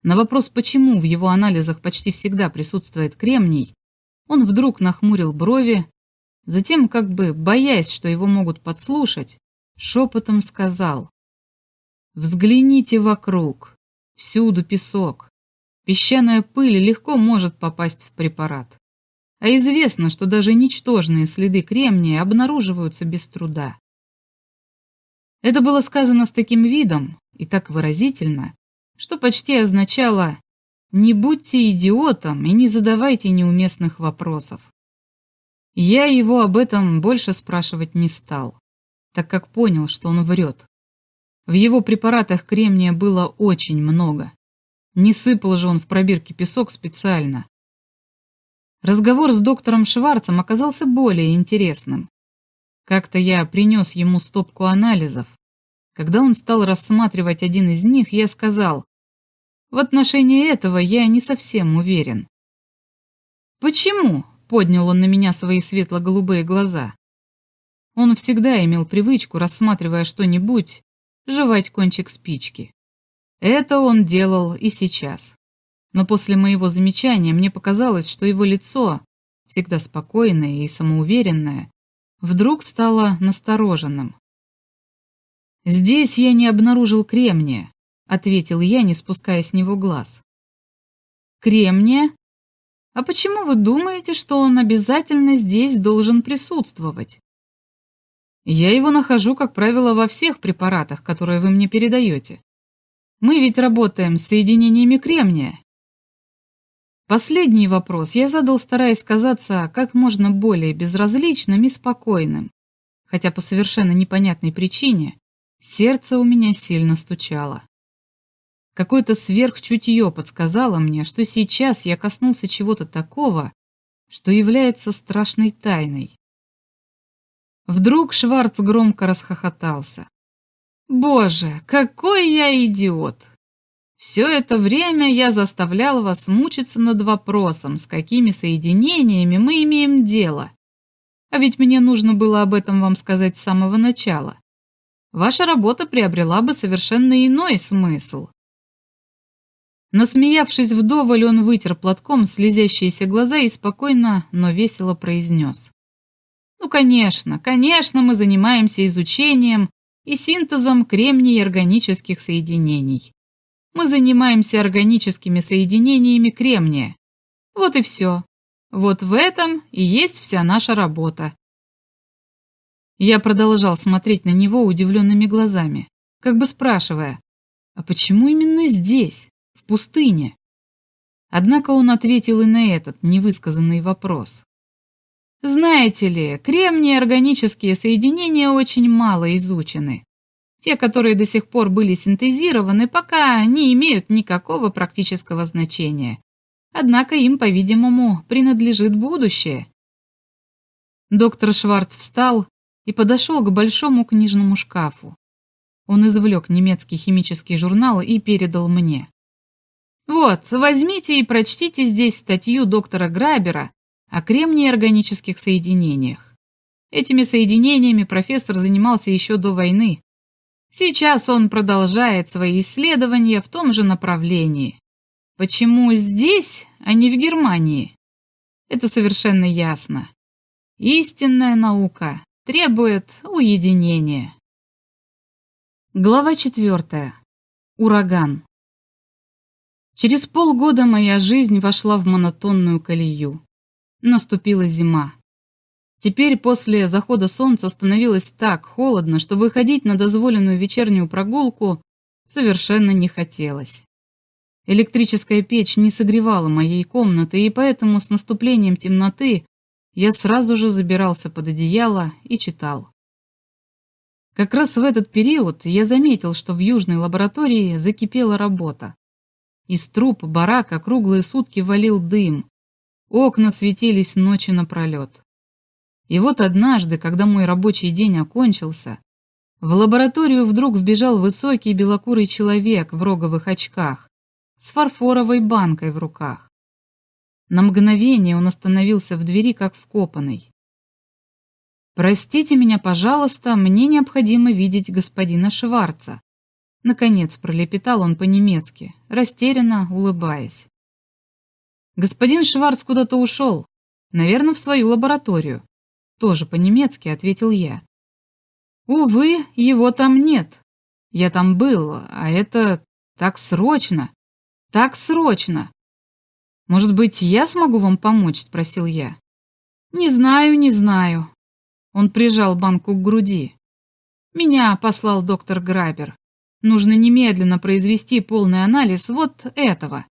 На вопрос, почему в его анализах почти всегда присутствует кремний, он вдруг нахмурил брови, затем, как бы боясь, что его могут подслушать, шепотом сказал «Взгляните вокруг, всюду песок, Песчаная пыль легко может попасть в препарат. а известно, что даже ничтожные следы кремния обнаруживаются без труда. Это было сказано с таким видом и так выразительно, что почти означало «не будьте идиотом и не задавайте неуместных вопросов». Я его об этом больше спрашивать не стал, так как понял, что он врет. В его препаратах кремния было очень много. Не сыпал же он в пробирке песок специально. Разговор с доктором Шварцем оказался более интересным. Как-то я принес ему стопку анализов. Когда он стал рассматривать один из них, я сказал, в отношении этого я не совсем уверен. «Почему?» — поднял он на меня свои светло-голубые глаза. Он всегда имел привычку, рассматривая что-нибудь, жевать кончик спички. Это он делал и сейчас. Но после моего замечания мне показалось, что его лицо, всегда спокойное и самоуверенное, вдруг стало настороженным. «Здесь я не обнаружил кремния», — ответил я, не спуская с него глаз. «Кремния? А почему вы думаете, что он обязательно здесь должен присутствовать?» «Я его нахожу, как правило, во всех препаратах, которые вы мне передаете. Мы ведь работаем с соединениями кремния». Последний вопрос я задал, стараясь казаться как можно более безразличным и спокойным, хотя по совершенно непонятной причине Сердце у меня сильно стучало. Какое-то сверхчутье подсказало мне, что сейчас я коснулся чего-то такого, что является страшной тайной. Вдруг Шварц громко расхохотался. «Боже, какой я идиот! Все это время я заставлял вас мучиться над вопросом, с какими соединениями мы имеем дело. А ведь мне нужно было об этом вам сказать с самого начала ваша работа приобрела бы совершенно иной смысл. Насмеявшись вдоволь, он вытер платком слезящиеся глаза и спокойно, но весело произнес. Ну, конечно, конечно, мы занимаемся изучением и синтезом кремний органических соединений. Мы занимаемся органическими соединениями кремния. Вот и все. Вот в этом и есть вся наша работа. Я продолжал смотреть на него удивленными глазами, как бы спрашивая, а почему именно здесь, в пустыне? Однако он ответил и на этот невысказанный вопрос. Знаете ли, кремний органические соединения очень мало изучены. Те, которые до сих пор были синтезированы, пока не имеют никакого практического значения. Однако им, по-видимому, принадлежит будущее. Доктор Шварц встал, и подошел к большому книжному шкафу. Он извлек немецкий химический журнал и передал мне. «Вот, возьмите и прочтите здесь статью доктора Грабера о кремнии органических соединениях. Этими соединениями профессор занимался еще до войны. Сейчас он продолжает свои исследования в том же направлении. Почему здесь, а не в Германии? Это совершенно ясно. Истинная наука требует уединения. Глава четвертая. Ураган. Через полгода моя жизнь вошла в монотонную колею. Наступила зима. Теперь после захода солнца становилось так холодно, что выходить на дозволенную вечернюю прогулку совершенно не хотелось. Электрическая печь не согревала моей комнаты, и поэтому с наступлением темноты я сразу же забирался под одеяло и читал. Как раз в этот период я заметил, что в южной лаборатории закипела работа. Из труб барака круглые сутки валил дым. Окна светились ночи напролет. И вот однажды, когда мой рабочий день окончился, в лабораторию вдруг вбежал высокий белокурый человек в роговых очках с фарфоровой банкой в руках. На мгновение он остановился в двери, как вкопанный. «Простите меня, пожалуйста, мне необходимо видеть господина Шварца». Наконец пролепетал он по-немецки, растерянно улыбаясь. «Господин Шварц куда-то ушел, наверное, в свою лабораторию». Тоже по-немецки ответил я. «Увы, его там нет. Я там был, а это так срочно, так срочно. «Может быть, я смогу вам помочь?» – спросил я. «Не знаю, не знаю». Он прижал банку к груди. «Меня послал доктор Грабер. Нужно немедленно произвести полный анализ вот этого».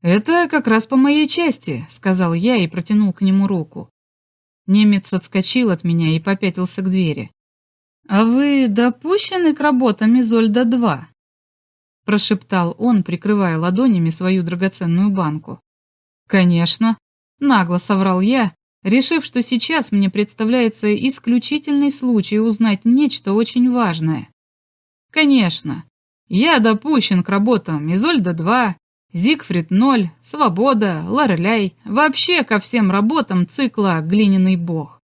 «Это как раз по моей части», — сказал я и протянул к нему руку. Немец отскочил от меня и попятился к двери. «А вы допущены к работам Изольда-2?» Прошептал он, прикрывая ладонями свою драгоценную банку. «Конечно», — нагло соврал я, решив, что сейчас мне представляется исключительный случай узнать нечто очень важное. «Конечно, я допущен к работам Изольда-2, Зигфрид-0, Свобода, Лореляй, вообще ко всем работам цикла «Глиняный бог».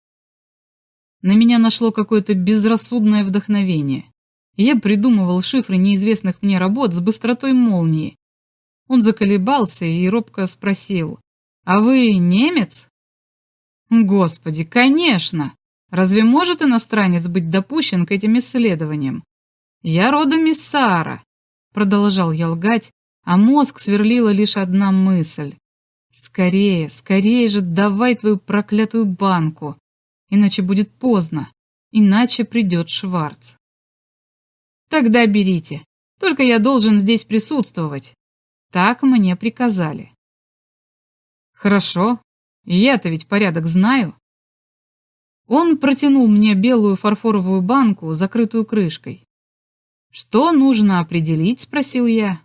На меня нашло какое-то безрассудное вдохновение. Я придумывал шифры неизвестных мне работ с быстротой молнии. Он заколебался и робко спросил, «А вы немец?» «Господи, конечно! Разве может иностранец быть допущен к этим исследованиям? Я родом из Саара», — продолжал я лгать, а мозг сверлила лишь одна мысль. «Скорее, скорее же давай твою проклятую банку, иначе будет поздно, иначе придет Шварц». «Тогда берите, только я должен здесь присутствовать. Так мне приказали». «Хорошо, я-то ведь порядок знаю». Он протянул мне белую фарфоровую банку, закрытую крышкой. «Что нужно определить?» – спросил я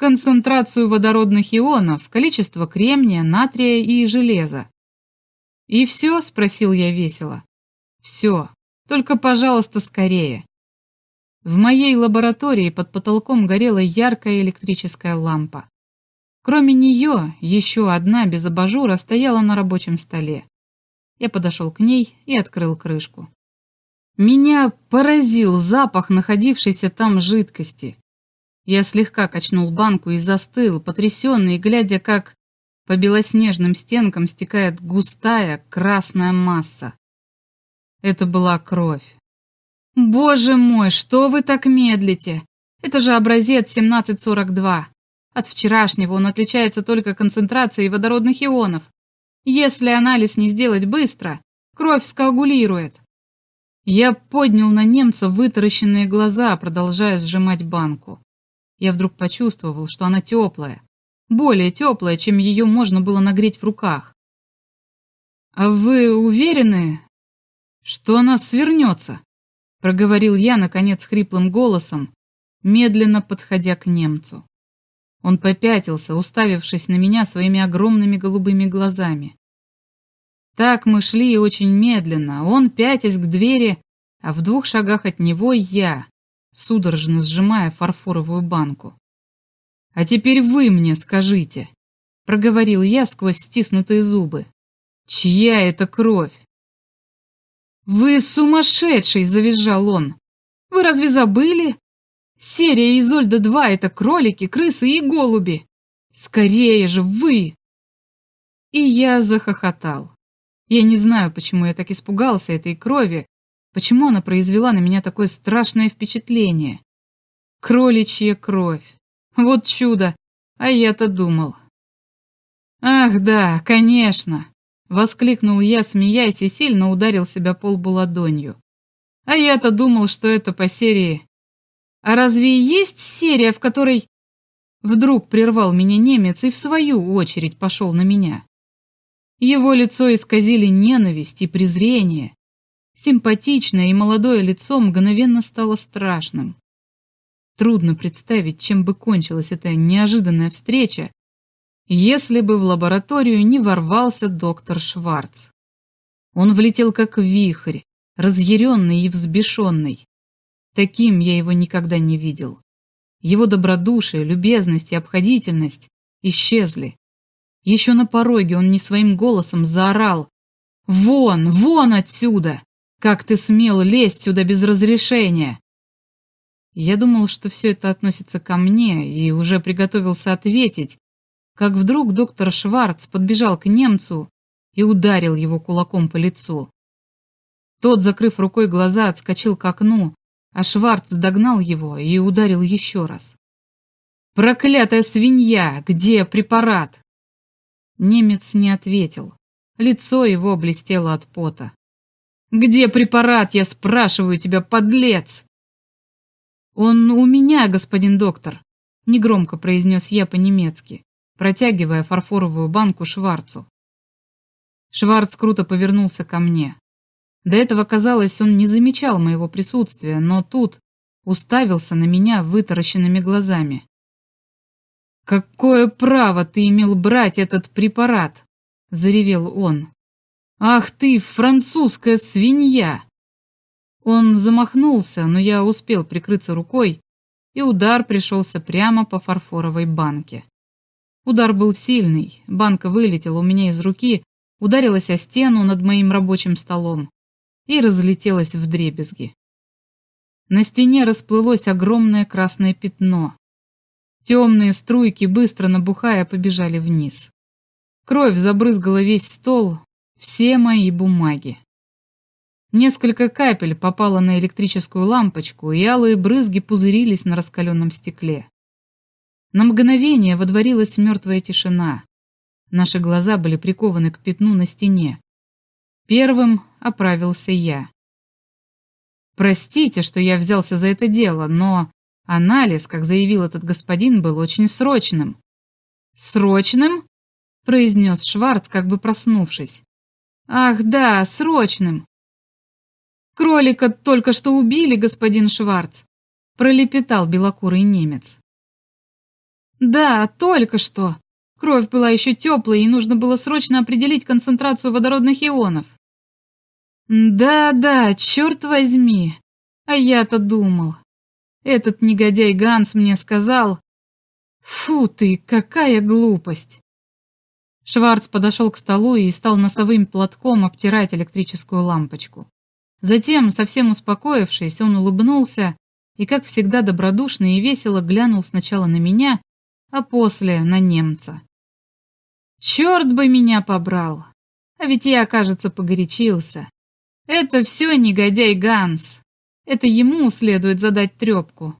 концентрацию водородных ионов, количество кремния, натрия и железа. «И все?» – спросил я весело. «Все. Только, пожалуйста, скорее». В моей лаборатории под потолком горела яркая электрическая лампа. Кроме нее, еще одна без абажура стояла на рабочем столе. Я подошел к ней и открыл крышку. Меня поразил запах находившейся там жидкости. Я слегка качнул банку и застыл, потрясенный, глядя, как по белоснежным стенкам стекает густая красная масса. Это была кровь. «Боже мой, что вы так медлите? Это же образец 1742. От вчерашнего он отличается только концентрацией водородных ионов. Если анализ не сделать быстро, кровь скоагулирует». Я поднял на немца вытаращенные глаза, продолжая сжимать банку я вдруг почувствовал, что она теплая, более теплая, чем ее можно было нагреть в руках. «А вы уверены, что она свернется?» — проговорил я, наконец, хриплым голосом, медленно подходя к немцу. Он попятился, уставившись на меня своими огромными голубыми глазами. Так мы шли очень медленно, он пятясь к двери, а в двух шагах от него я, судорожно сжимая фарфоровую банку. «А теперь вы мне скажите», — проговорил я сквозь стиснутые зубы. «Чья это кровь?» «Вы сумасшедший!» — завизжал он. «Вы разве забыли? Серия Изольда-2 — это кролики, крысы и голуби. Скорее же, вы!» И я захохотал. Я не знаю, почему я так испугался этой крови, Почему она произвела на меня такое страшное впечатление? Кроличья кровь. Вот чудо. А я-то думал. Ах, да, конечно. Воскликнул я, смеясь, и сильно ударил себя по лбу ладонью. А я-то думал, что это по серии... А разве есть серия, в которой... Вдруг прервал меня немец и в свою очередь пошел на меня. Его лицо исказили ненависть и презрение. Симпатичное и молодое лицо мгновенно стало страшным. Трудно представить, чем бы кончилась эта неожиданная встреча, если бы в лабораторию не ворвался доктор Шварц. Он влетел как вихрь, разъяренный и взбешенный. Таким я его никогда не видел. Его добродушие, любезность и обходительность исчезли. Еще на пороге он не своим голосом заорал «Вон, вон отсюда!» Как ты смел лезть сюда без разрешения?» Я думал, что все это относится ко мне, и уже приготовился ответить, как вдруг доктор Шварц подбежал к немцу и ударил его кулаком по лицу. Тот, закрыв рукой глаза, отскочил к окну, а Шварц догнал его и ударил еще раз. «Проклятая свинья! Где препарат?» Немец не ответил. Лицо его блестело от пота. «Где препарат, я спрашиваю тебя, подлец?» «Он у меня, господин доктор», — негромко произнес я по-немецки, протягивая фарфоровую банку Шварцу. Шварц круто повернулся ко мне. До этого, казалось, он не замечал моего присутствия, но тут уставился на меня вытаращенными глазами. «Какое право ты имел брать этот препарат?» — заревел он. «Ах ты, французская свинья!» Он замахнулся, но я успел прикрыться рукой, и удар пришелся прямо по фарфоровой банке. Удар был сильный, банка вылетела у меня из руки, ударилась о стену над моим рабочим столом и разлетелась в дребезги. На стене расплылось огромное красное пятно. Темные струйки, быстро набухая, побежали вниз. Кровь забрызгала весь стол, все мои бумаги. Несколько капель попало на электрическую лампочку, и алые брызги пузырились на раскаленном стекле. На мгновение водворилась мертвая тишина. Наши глаза были прикованы к пятну на стене. Первым оправился я. Простите, что я взялся за это дело, но анализ, как заявил этот господин, был очень срочным. Срочным? произнес Шварц, как бы проснувшись. «Ах, да, срочным!» «Кролика только что убили, господин Шварц», — пролепетал белокурый немец. «Да, только что. Кровь была еще теплой, и нужно было срочно определить концентрацию водородных ионов». «Да-да, черт возьми! А я-то думал. Этот негодяй Ганс мне сказал... Фу ты, какая глупость!» Шварц подошел к столу и стал носовым платком обтирать электрическую лампочку. Затем, совсем успокоившись, он улыбнулся и, как всегда, добродушно и весело глянул сначала на меня, а после на немца. «Черт бы меня побрал! А ведь я, кажется, погорячился. Это все негодяй Ганс. Это ему следует задать трепку.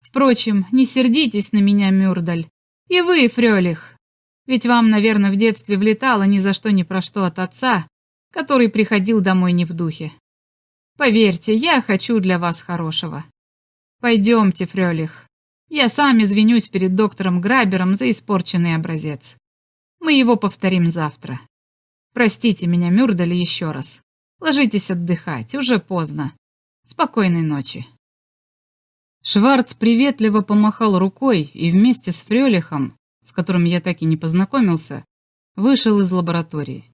Впрочем, не сердитесь на меня, Мюрдаль. И вы, Фрёлих, ведь вам, наверное, в детстве влетало ни за что ни про что от отца, который приходил домой не в духе. Поверьте, я хочу для вас хорошего. Пойдемте, Фрёлих. Я сам извинюсь перед доктором Грабером за испорченный образец. Мы его повторим завтра. Простите меня, Мюрдали, еще раз. Ложитесь отдыхать, уже поздно. Спокойной ночи. Шварц приветливо помахал рукой и вместе с Фрёлихом с которым я так и не познакомился, вышел из лаборатории.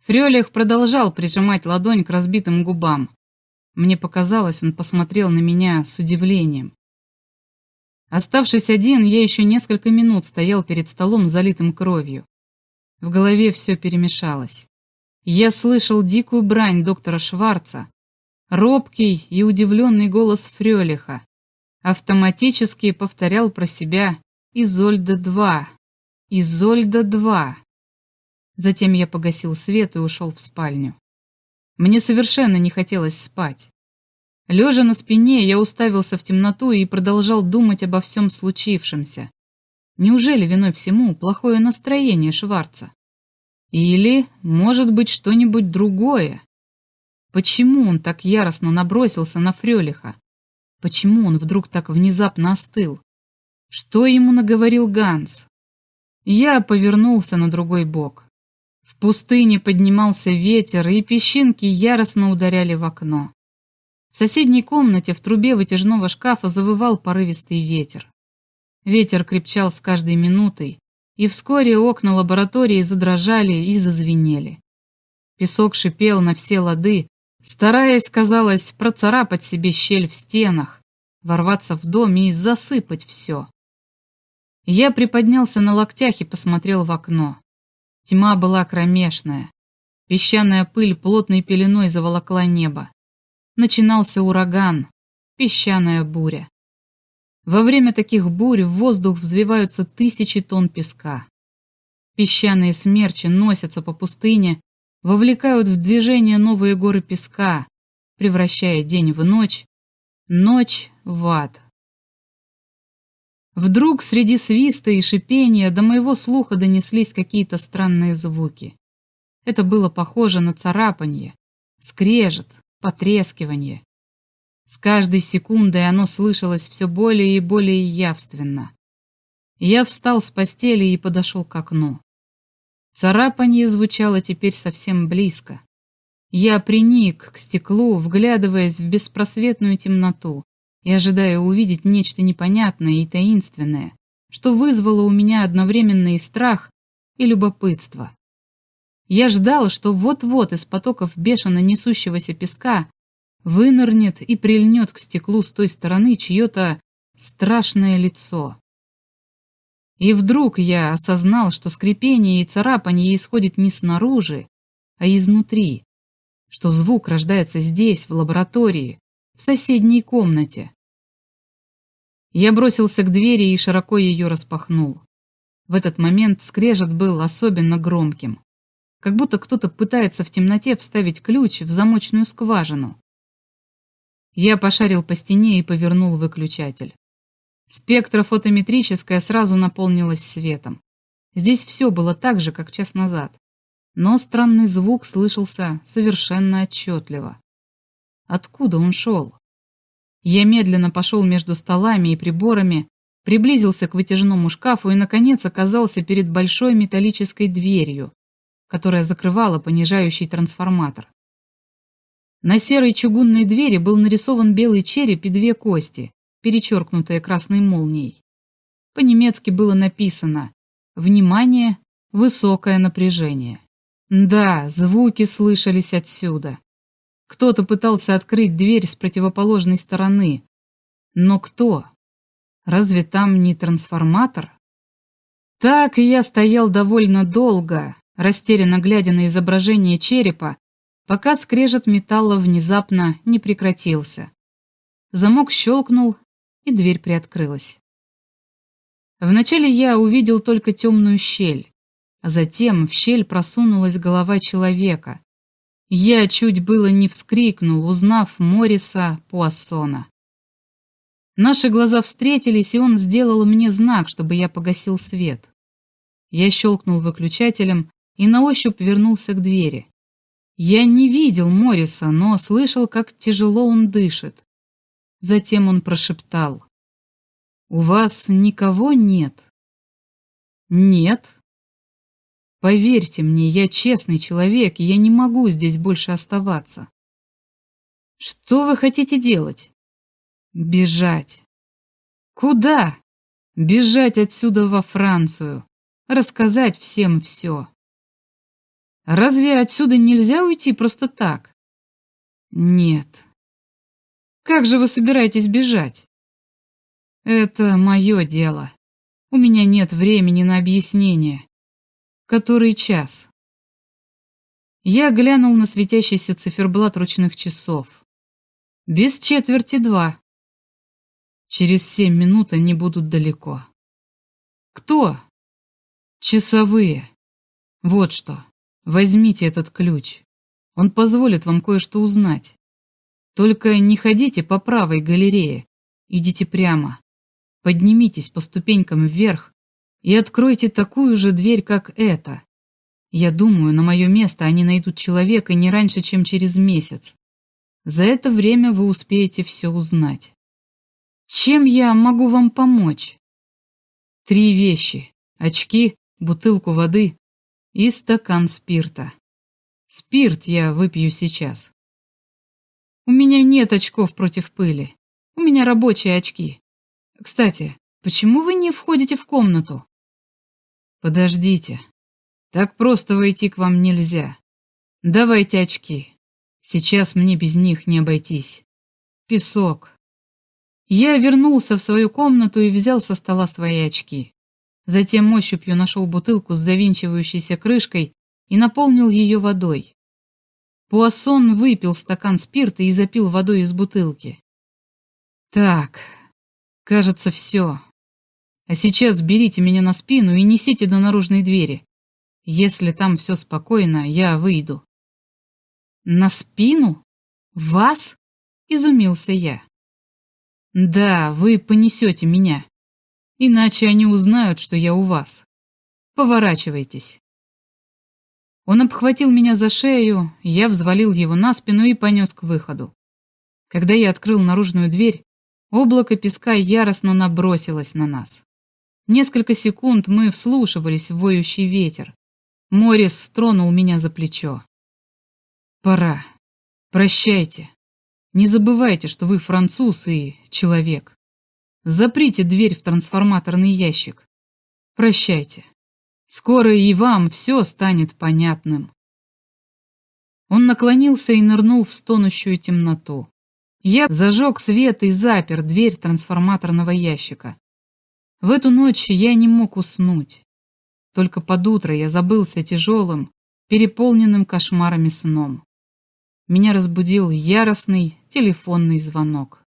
Фрёлих продолжал прижимать ладонь к разбитым губам. Мне показалось, он посмотрел на меня с удивлением. Оставшись один, я еще несколько минут стоял перед столом, залитым кровью. В голове все перемешалось. Я слышал дикую брань доктора Шварца, робкий и удивленный голос Фрёлиха. Автоматически повторял про себя Изольда-2. Изольда-2. Затем я погасил свет и ушел в спальню. Мне совершенно не хотелось спать. Лежа на спине, я уставился в темноту и продолжал думать обо всем случившемся. Неужели виной всему плохое настроение Шварца? Или, может быть, что-нибудь другое? Почему он так яростно набросился на Фрёлиха? Почему он вдруг так внезапно остыл? Что ему наговорил Ганс? Я повернулся на другой бок. В пустыне поднимался ветер, и песчинки яростно ударяли в окно. В соседней комнате в трубе вытяжного шкафа завывал порывистый ветер. Ветер крепчал с каждой минутой, и вскоре окна лаборатории задрожали и зазвенели. Песок шипел на все лады, стараясь, казалось, процарапать себе щель в стенах, ворваться в дом и засыпать все. Я приподнялся на локтях и посмотрел в окно. Тьма была кромешная. Песчаная пыль плотной пеленой заволокла небо. Начинался ураган, песчаная буря. Во время таких бурь в воздух взвиваются тысячи тонн песка. Песчаные смерчи носятся по пустыне, вовлекают в движение новые горы песка, превращая день в ночь, ночь в ад. Вдруг среди свиста и шипения до моего слуха донеслись какие-то странные звуки. Это было похоже на царапанье, скрежет, потрескивание. С каждой секундой оно слышалось все более и более явственно. Я встал с постели и подошел к окну. Царапанье звучало теперь совсем близко. Я приник к стеклу, вглядываясь в беспросветную темноту и ожидая увидеть нечто непонятное и таинственное, что вызвало у меня одновременно и страх, и любопытство. Я ждал, что вот-вот из потоков бешено несущегося песка вынырнет и прильнет к стеклу с той стороны чье-то страшное лицо. И вдруг я осознал, что скрипение и царапание исходит не снаружи, а изнутри, что звук рождается здесь, в лаборатории, в соседней комнате. Я бросился к двери и широко ее распахнул. В этот момент скрежет был особенно громким, как будто кто-то пытается в темноте вставить ключ в замочную скважину. Я пошарил по стене и повернул выключатель. Спектрофотометрическая сразу наполнилась светом. Здесь все было так же, как час назад. Но странный звук слышался совершенно отчетливо. Откуда он шел? Я медленно пошел между столами и приборами, приблизился к вытяжному шкафу и, наконец, оказался перед большой металлической дверью, которая закрывала понижающий трансформатор. На серой чугунной двери был нарисован белый череп и две кости, перечеркнутая красной молнией. По-немецки было написано «Внимание! Высокое напряжение». Да, звуки слышались отсюда. Кто-то пытался открыть дверь с противоположной стороны. Но кто? Разве там не трансформатор? Так я стоял довольно долго, растерянно глядя на изображение черепа, пока скрежет металла внезапно не прекратился. Замок щелкнул, и дверь приоткрылась. Вначале я увидел только темную щель, а затем в щель просунулась голова человека. Я чуть было не вскрикнул, узнав Мориса Пуассона. Наши глаза встретились, и он сделал мне знак, чтобы я погасил свет. Я щелкнул выключателем и на ощупь вернулся к двери. Я не видел Мориса, но слышал, как тяжело он дышит. Затем он прошептал. «У вас никого нет?» «Нет». «Поверьте мне, я честный человек, и я не могу здесь больше оставаться». «Что вы хотите делать?» «Бежать». «Куда?» «Бежать отсюда во Францию. Рассказать всем все». «Разве отсюда нельзя уйти просто так?» «Нет». Как же вы собираетесь бежать? Это мое дело. У меня нет времени на объяснение. Который час? Я глянул на светящийся циферблат ручных часов. Без четверти два. Через семь минут они будут далеко. Кто? Часовые. Вот что. Возьмите этот ключ. Он позволит вам кое-что узнать. Только не ходите по правой галерее, идите прямо. Поднимитесь по ступенькам вверх и откройте такую же дверь, как эта. Я думаю, на мое место они найдут человека не раньше, чем через месяц. За это время вы успеете все узнать. Чем я могу вам помочь? Три вещи. Очки, бутылку воды и стакан спирта. Спирт я выпью сейчас. У меня нет очков против пыли. У меня рабочие очки. Кстати, почему вы не входите в комнату? Подождите. Так просто войти к вам нельзя. Давайте очки. Сейчас мне без них не обойтись. Песок. Я вернулся в свою комнату и взял со стола свои очки. Затем ощупью нашел бутылку с завинчивающейся крышкой и наполнил ее водой. Пуассон выпил стакан спирта и запил водой из бутылки. Так, кажется, все. А сейчас берите меня на спину и несите до наружной двери. Если там все спокойно, я выйду. На спину? Вас? Изумился я. Да, вы понесете меня. Иначе они узнают, что я у вас. Поворачивайтесь. Он обхватил меня за шею, я взвалил его на спину и понес к выходу. Когда я открыл наружную дверь, облако песка яростно набросилось на нас. Несколько секунд мы вслушивались в воющий ветер. Морис тронул меня за плечо. «Пора. Прощайте. Не забывайте, что вы француз и человек. Заприте дверь в трансформаторный ящик. Прощайте. Скоро и вам все станет понятным». Он наклонился и нырнул в стонущую темноту. Я зажег свет и запер дверь трансформаторного ящика. В эту ночь я не мог уснуть. Только под утро я забылся тяжелым, переполненным кошмарами сном. Меня разбудил яростный телефонный звонок.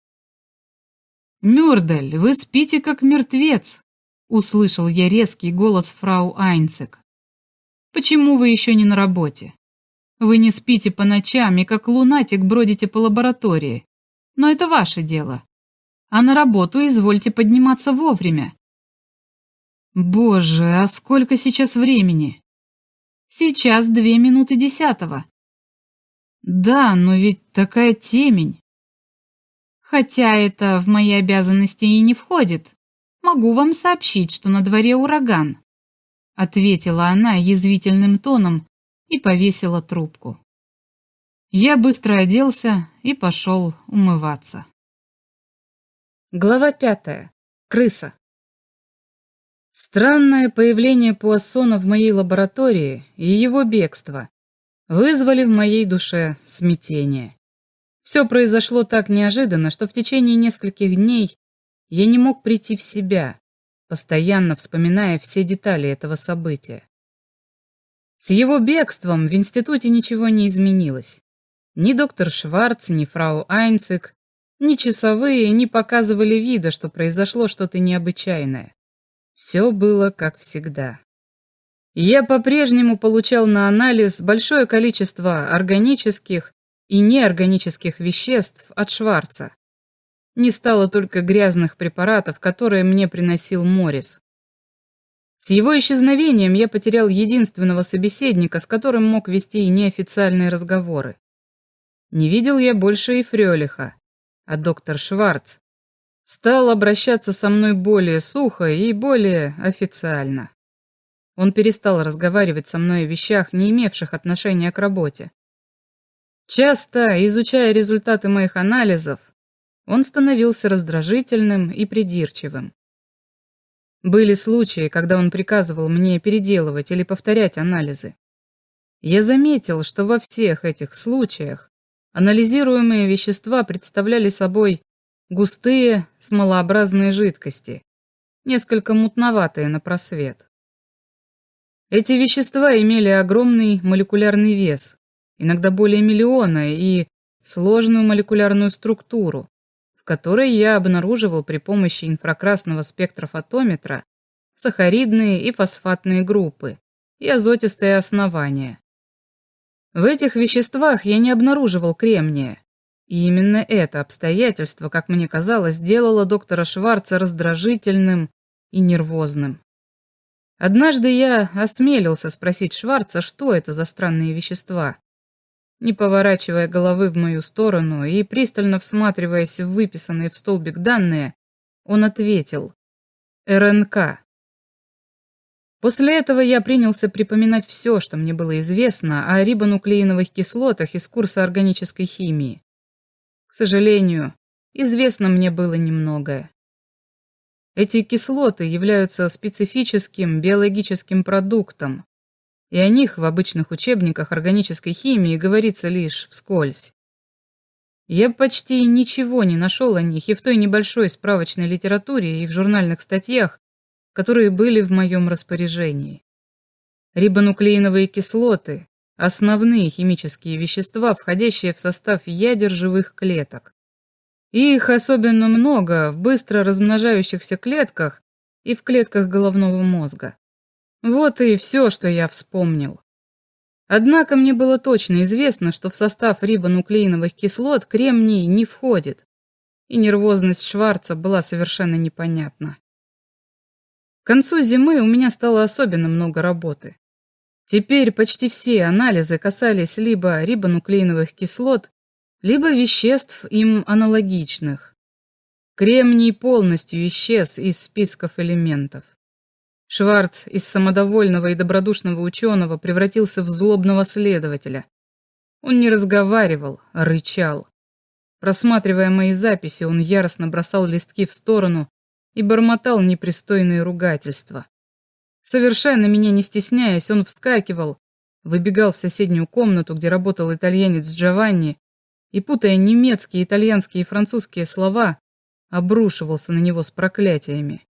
«Мюрдель, вы спите как мертвец!» — услышал я резкий голос фрау Айнцек. «Почему вы еще не на работе? Вы не спите по ночам и как лунатик бродите по лаборатории. Но это ваше дело. А на работу извольте подниматься вовремя. Боже, а сколько сейчас времени? Сейчас две минуты десятого. Да, но ведь такая темень. Хотя это в мои обязанности и не входит. Могу вам сообщить, что на дворе ураган. Ответила она язвительным тоном и повесила трубку. Я быстро оделся и пошел умываться. Глава пятая. Крыса. Странное появление Пуассона в моей лаборатории и его бегство вызвали в моей душе смятение. Все произошло так неожиданно, что в течение нескольких дней я не мог прийти в себя, постоянно вспоминая все детали этого события. С его бегством в институте ничего не изменилось. Ни доктор Шварц, ни фрау Айнцик, ни часовые не показывали вида, что произошло что-то необычайное. Все было как всегда. Я по-прежнему получал на анализ большое количество органических и неорганических веществ от Шварца. Не стало только грязных препаратов, которые мне приносил Морис. С его исчезновением я потерял единственного собеседника, с которым мог вести неофициальные разговоры. Не видел я больше и Фрёлиха, а доктор Шварц стал обращаться со мной более сухо и более официально. Он перестал разговаривать со мной о вещах, не имевших отношения к работе. Часто, изучая результаты моих анализов, он становился раздражительным и придирчивым. Были случаи, когда он приказывал мне переделывать или повторять анализы. Я заметил, что во всех этих случаях анализируемые вещества представляли собой Густые, смолообразные жидкости, несколько мутноватые на просвет. Эти вещества имели огромный молекулярный вес, иногда более миллиона, и сложную молекулярную структуру, в которой я обнаруживал при помощи инфракрасного спектрофотометра сахаридные и фосфатные группы и азотистые основания. В этих веществах я не обнаруживал кремния, и именно это обстоятельство, как мне казалось, сделало доктора Шварца раздражительным и нервозным. Однажды я осмелился спросить Шварца, что это за странные вещества. Не поворачивая головы в мою сторону и пристально всматриваясь в выписанные в столбик данные, он ответил «РНК». После этого я принялся припоминать все, что мне было известно о рибонуклеиновых кислотах из курса органической химии сожалению, известно мне было немногое. Эти кислоты являются специфическим биологическим продуктом, и о них в обычных учебниках органической химии говорится лишь вскользь. Я почти ничего не нашел о них и в той небольшой справочной литературе, и в журнальных статьях, которые были в моем распоряжении. Рибонуклеиновые кислоты основные химические вещества, входящие в состав ядер живых клеток. их особенно много в быстро размножающихся клетках и в клетках головного мозга. Вот и все, что я вспомнил. Однако мне было точно известно, что в состав рибонуклеиновых кислот кремний не входит, и нервозность Шварца была совершенно непонятна. К концу зимы у меня стало особенно много работы. Теперь почти все анализы касались либо рибонуклеиновых кислот, либо веществ им аналогичных. Кремний полностью исчез из списков элементов. Шварц из самодовольного и добродушного ученого превратился в злобного следователя. Он не разговаривал, а рычал. Просматривая мои записи, он яростно бросал листки в сторону и бормотал непристойные ругательства. Совершенно меня не стесняясь, он вскакивал, выбегал в соседнюю комнату, где работал итальянец Джованни, и, путая немецкие, итальянские и французские слова, обрушивался на него с проклятиями.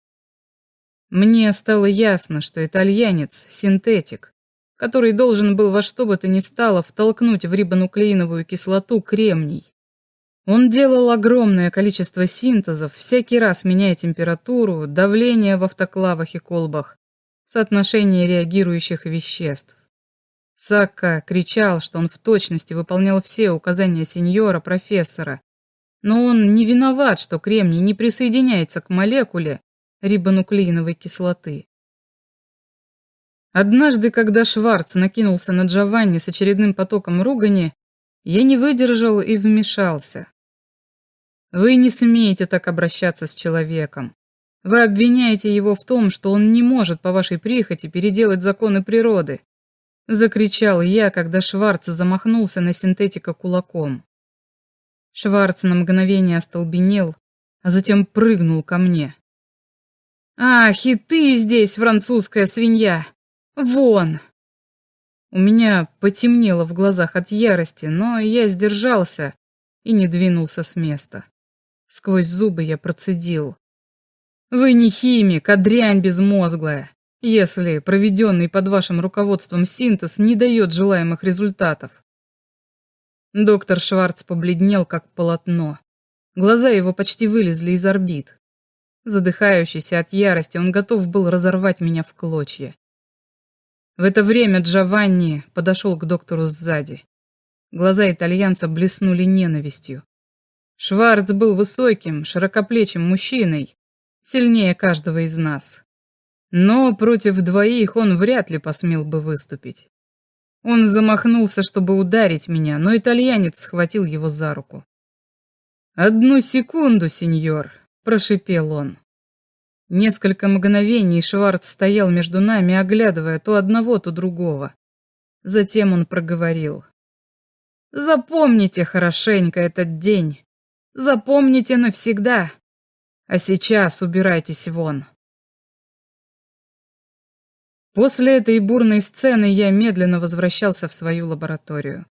Мне стало ясно, что итальянец — синтетик, который должен был во что бы то ни стало втолкнуть в рибонуклеиновую кислоту кремний. Он делал огромное количество синтезов, всякий раз меняя температуру, давление в автоклавах и колбах, соотношение реагирующих веществ. Сакка кричал, что он в точности выполнял все указания сеньора-профессора, но он не виноват, что кремний не присоединяется к молекуле, рибонуклеиновой кислоты. Однажды, когда Шварц накинулся на Джованни с очередным потоком ругани, я не выдержал и вмешался. Вы не смеете так обращаться с человеком. Вы обвиняете его в том, что он не может по вашей прихоти переделать законы природы. Закричал я, когда Шварц замахнулся на синтетика кулаком. Шварц на мгновение остолбенел, а затем прыгнул ко мне. «Ах, и ты здесь, французская свинья! Вон!» У меня потемнело в глазах от ярости, но я сдержался и не двинулся с места. Сквозь зубы я процедил. «Вы не химик, а дрянь безмозглая, если проведенный под вашим руководством синтез не дает желаемых результатов». Доктор Шварц побледнел, как полотно. Глаза его почти вылезли из орбит. Задыхающийся от ярости, он готов был разорвать меня в клочья. В это время Джованни подошел к доктору сзади. Глаза итальянца блеснули ненавистью. Шварц был высоким, широкоплечим мужчиной, сильнее каждого из нас. Но против двоих он вряд ли посмел бы выступить. Он замахнулся, чтобы ударить меня, но итальянец схватил его за руку. «Одну секунду, сеньор», прошипел он. Несколько мгновений Шварц стоял между нами, оглядывая то одного, то другого. Затем он проговорил. «Запомните хорошенько этот день. Запомните навсегда. А сейчас убирайтесь вон». После этой бурной сцены я медленно возвращался в свою лабораторию.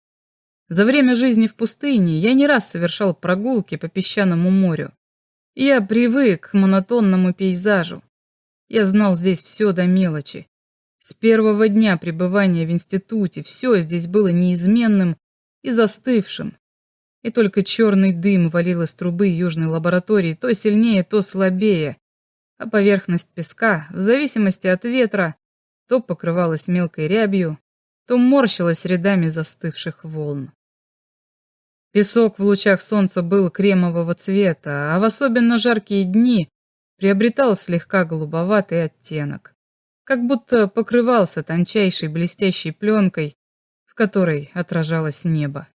За время жизни в пустыне я не раз совершал прогулки по песчаному морю. Я привык к монотонному пейзажу. Я знал здесь все до мелочи. С первого дня пребывания в институте все здесь было неизменным и застывшим. И только черный дым валил из трубы южной лаборатории то сильнее, то слабее, а поверхность песка, в зависимости от ветра, то покрывалась мелкой рябью, то морщилась рядами застывших волн. Песок в лучах солнца был кремового цвета, а в особенно жаркие дни приобретал слегка голубоватый оттенок, как будто покрывался тончайшей блестящей пленкой, в которой отражалось небо.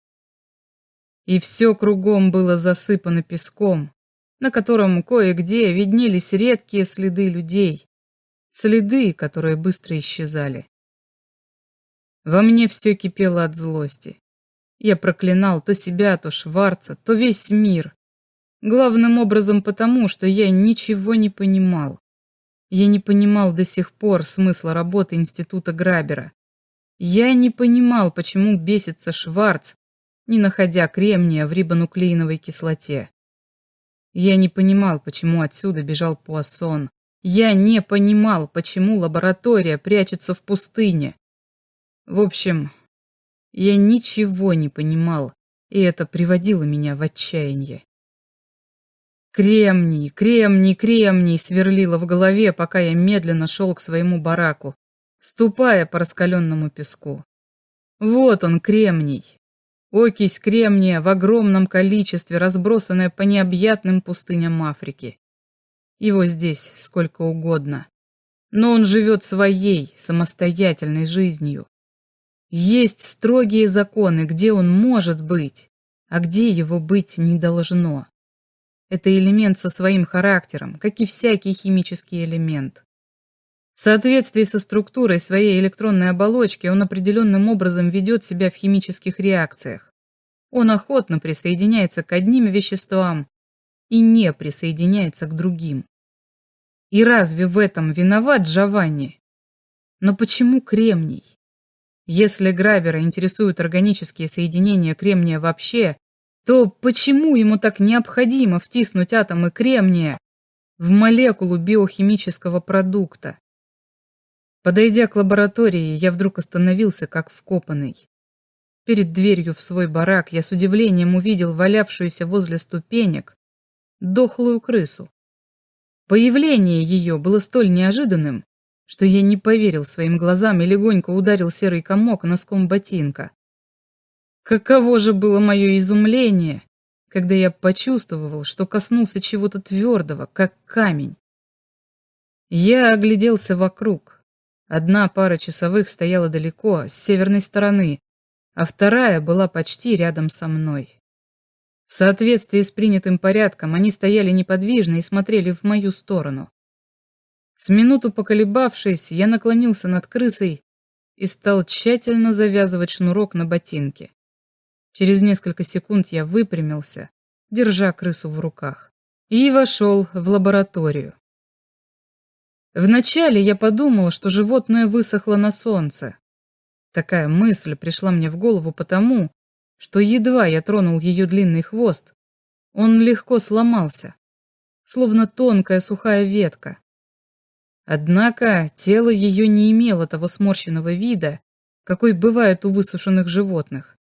И все кругом было засыпано песком, на котором кое-где виднелись редкие следы людей, следы, которые быстро исчезали. Во мне все кипело от злости. Я проклинал то себя, то Шварца, то весь мир. Главным образом потому, что я ничего не понимал. Я не понимал до сих пор смысла работы института Грабера. Я не понимал, почему бесится Шварц, не находя кремния в рибонуклеиновой кислоте. Я не понимал, почему отсюда бежал Пуассон. Я не понимал, почему лаборатория прячется в пустыне. В общем, я ничего не понимал, и это приводило меня в отчаяние. Кремний, кремний, кремний сверлило в голове, пока я медленно шел к своему бараку, ступая по раскаленному песку. Вот он, кремний. Окись кремния в огромном количестве, разбросанная по необъятным пустыням Африки. Его здесь сколько угодно. Но он живет своей, самостоятельной жизнью. Есть строгие законы, где он может быть, а где его быть не должно. Это элемент со своим характером, как и всякий химический элемент. В соответствии со структурой своей электронной оболочки он определенным образом ведет себя в химических реакциях. Он охотно присоединяется к одним веществам и не присоединяется к другим. И разве в этом виноват Джованни? Но почему кремний? Если Грабера интересуют органические соединения кремния вообще, то почему ему так необходимо втиснуть атомы кремния в молекулу биохимического продукта? Подойдя к лаборатории, я вдруг остановился, как вкопанный. Перед дверью в свой барак я с удивлением увидел валявшуюся возле ступенек дохлую крысу. Появление ее было столь неожиданным, что я не поверил своим глазам и легонько ударил серый комок носком ботинка. Каково же было мое изумление, когда я почувствовал, что коснулся чего-то твердого, как камень. Я огляделся вокруг. Одна пара часовых стояла далеко, с северной стороны, а вторая была почти рядом со мной. В соответствии с принятым порядком они стояли неподвижно и смотрели в мою сторону. С минуту поколебавшись, я наклонился над крысой и стал тщательно завязывать шнурок на ботинке. Через несколько секунд я выпрямился, держа крысу в руках, и вошел в лабораторию. Вначале я подумал, что животное высохло на солнце. Такая мысль пришла мне в голову потому, что едва я тронул ее длинный хвост, он легко сломался, словно тонкая сухая ветка. Однако тело ее не имело того сморщенного вида, какой бывает у высушенных животных.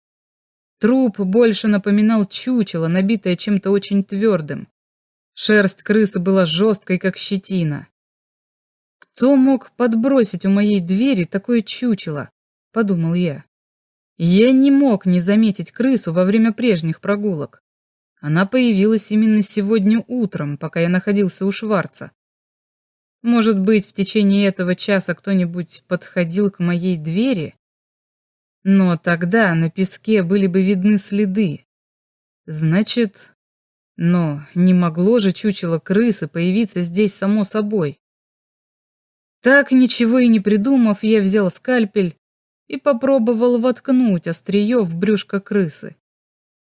Труп больше напоминал чучело, набитое чем-то очень твердым. Шерсть крысы была жесткой, как щетина. «Кто мог подбросить у моей двери такое чучело?» — подумал я. Я не мог не заметить крысу во время прежних прогулок. Она появилась именно сегодня утром, пока я находился у Шварца. Может быть, в течение этого часа кто-нибудь подходил к моей двери? Но тогда на песке были бы видны следы. Значит, но не могло же чучело крысы появиться здесь само собой. Так, ничего и не придумав, я взял скальпель и попробовал воткнуть острие в брюшко крысы.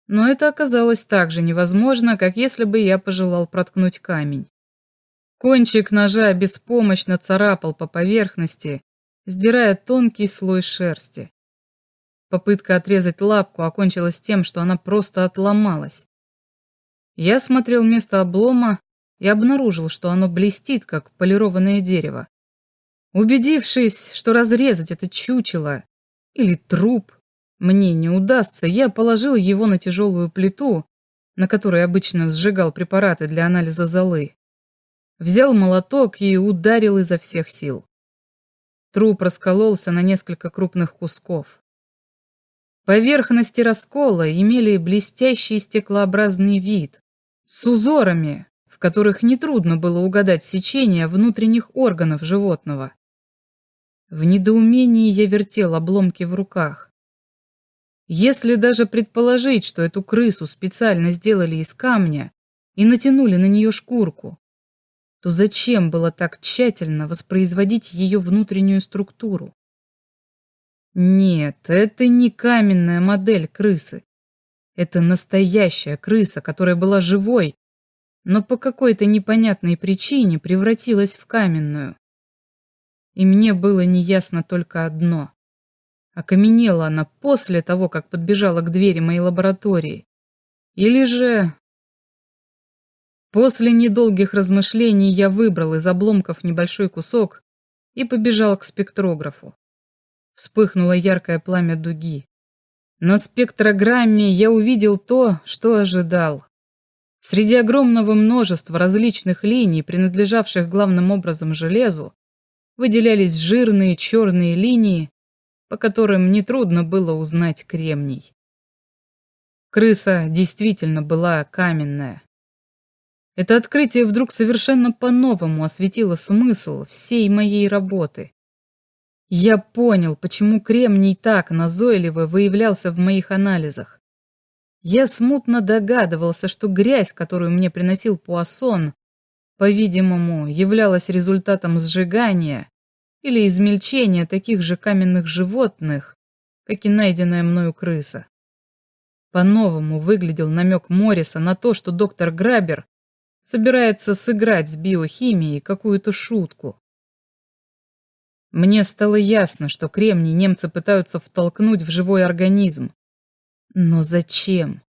Но это оказалось так же невозможно, как если бы я пожелал проткнуть камень. Кончик ножа беспомощно царапал по поверхности, сдирая тонкий слой шерсти. Попытка отрезать лапку окончилась тем, что она просто отломалась. Я смотрел место облома и обнаружил, что оно блестит, как полированное дерево. Убедившись, что разрезать это чучело или труп мне не удастся, я положил его на тяжелую плиту, на которой обычно сжигал препараты для анализа золы. Взял молоток и ударил изо всех сил. Труп раскололся на несколько крупных кусков. Поверхности раскола имели блестящий стеклообразный вид, с узорами, в которых нетрудно было угадать сечение внутренних органов животного. В недоумении я вертел обломки в руках. Если даже предположить, что эту крысу специально сделали из камня и натянули на нее шкурку, то зачем было так тщательно воспроизводить ее внутреннюю структуру? Нет, это не каменная модель крысы. Это настоящая крыса, которая была живой, но по какой-то непонятной причине превратилась в каменную. И мне было неясно только одно. Окаменела она после того, как подбежала к двери моей лаборатории. Или же... После недолгих размышлений я выбрал из обломков небольшой кусок и побежал к спектрографу. Вспыхнуло яркое пламя дуги. На спектрограмме я увидел то, что ожидал. Среди огромного множества различных линий, принадлежавших главным образом железу, выделялись жирные черные линии, по которым нетрудно было узнать кремний. Крыса действительно была каменная. Это открытие вдруг совершенно по-новому осветило смысл всей моей работы. Я понял, почему кремний так назойливо выявлялся в моих анализах. Я смутно догадывался, что грязь, которую мне приносил Пуассон, по-видимому, являлась результатом сжигания или измельчения таких же каменных животных, как и найденная мною крыса. По-новому выглядел намек Морриса на то, что доктор Грабер собирается сыграть с биохимией какую-то шутку. Мне стало ясно, что кремний немцы пытаются втолкнуть в живой организм. Но зачем?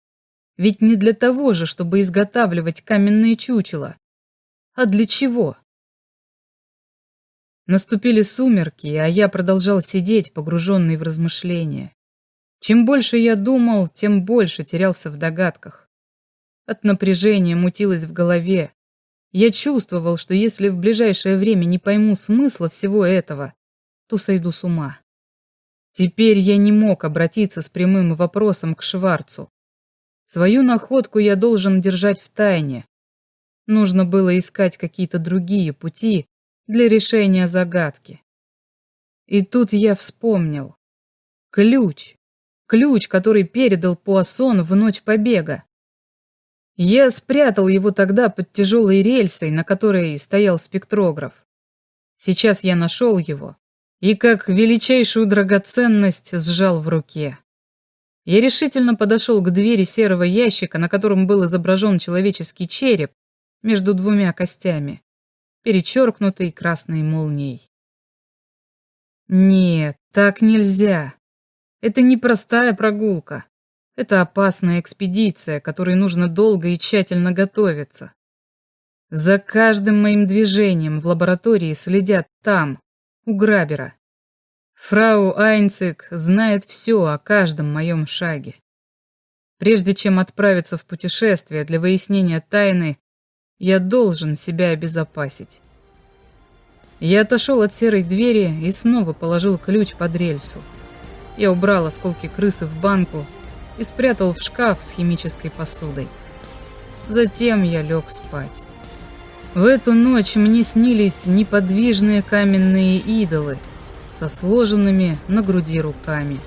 Ведь не для того же, чтобы изготавливать каменные чучела. А для чего? Наступили сумерки, а я продолжал сидеть, погруженный в размышления. Чем больше я думал, тем больше терялся в догадках. От напряжения мутилось в голове. Я чувствовал, что если в ближайшее время не пойму смысла всего этого, то сойду с ума. Теперь я не мог обратиться с прямым вопросом к Шварцу. Свою находку я должен держать в тайне. Нужно было искать какие-то другие пути для решения загадки. И тут я вспомнил. Ключ ключ, который передал Пуассон в ночь побега. Я спрятал его тогда под тяжелой рельсой, на которой стоял спектрограф. Сейчас я нашел его и как величайшую драгоценность сжал в руке. Я решительно подошел к двери серого ящика, на котором был изображен человеческий череп между двумя костями, перечеркнутый красной молнией. Нет, так нельзя. Это не простая прогулка. Это опасная экспедиция, которой нужно долго и тщательно готовиться. За каждым моим движением в лаборатории следят там, у Грабера. Фрау Айнцик знает все о каждом моем шаге. Прежде чем отправиться в путешествие для выяснения тайны, я должен себя обезопасить. Я отошел от серой двери и снова положил ключ под рельсу. Я убрал осколки крысы в банку и спрятал в шкаф с химической посудой. Затем я лег спать. В эту ночь мне снились неподвижные каменные идолы со сложенными на груди руками.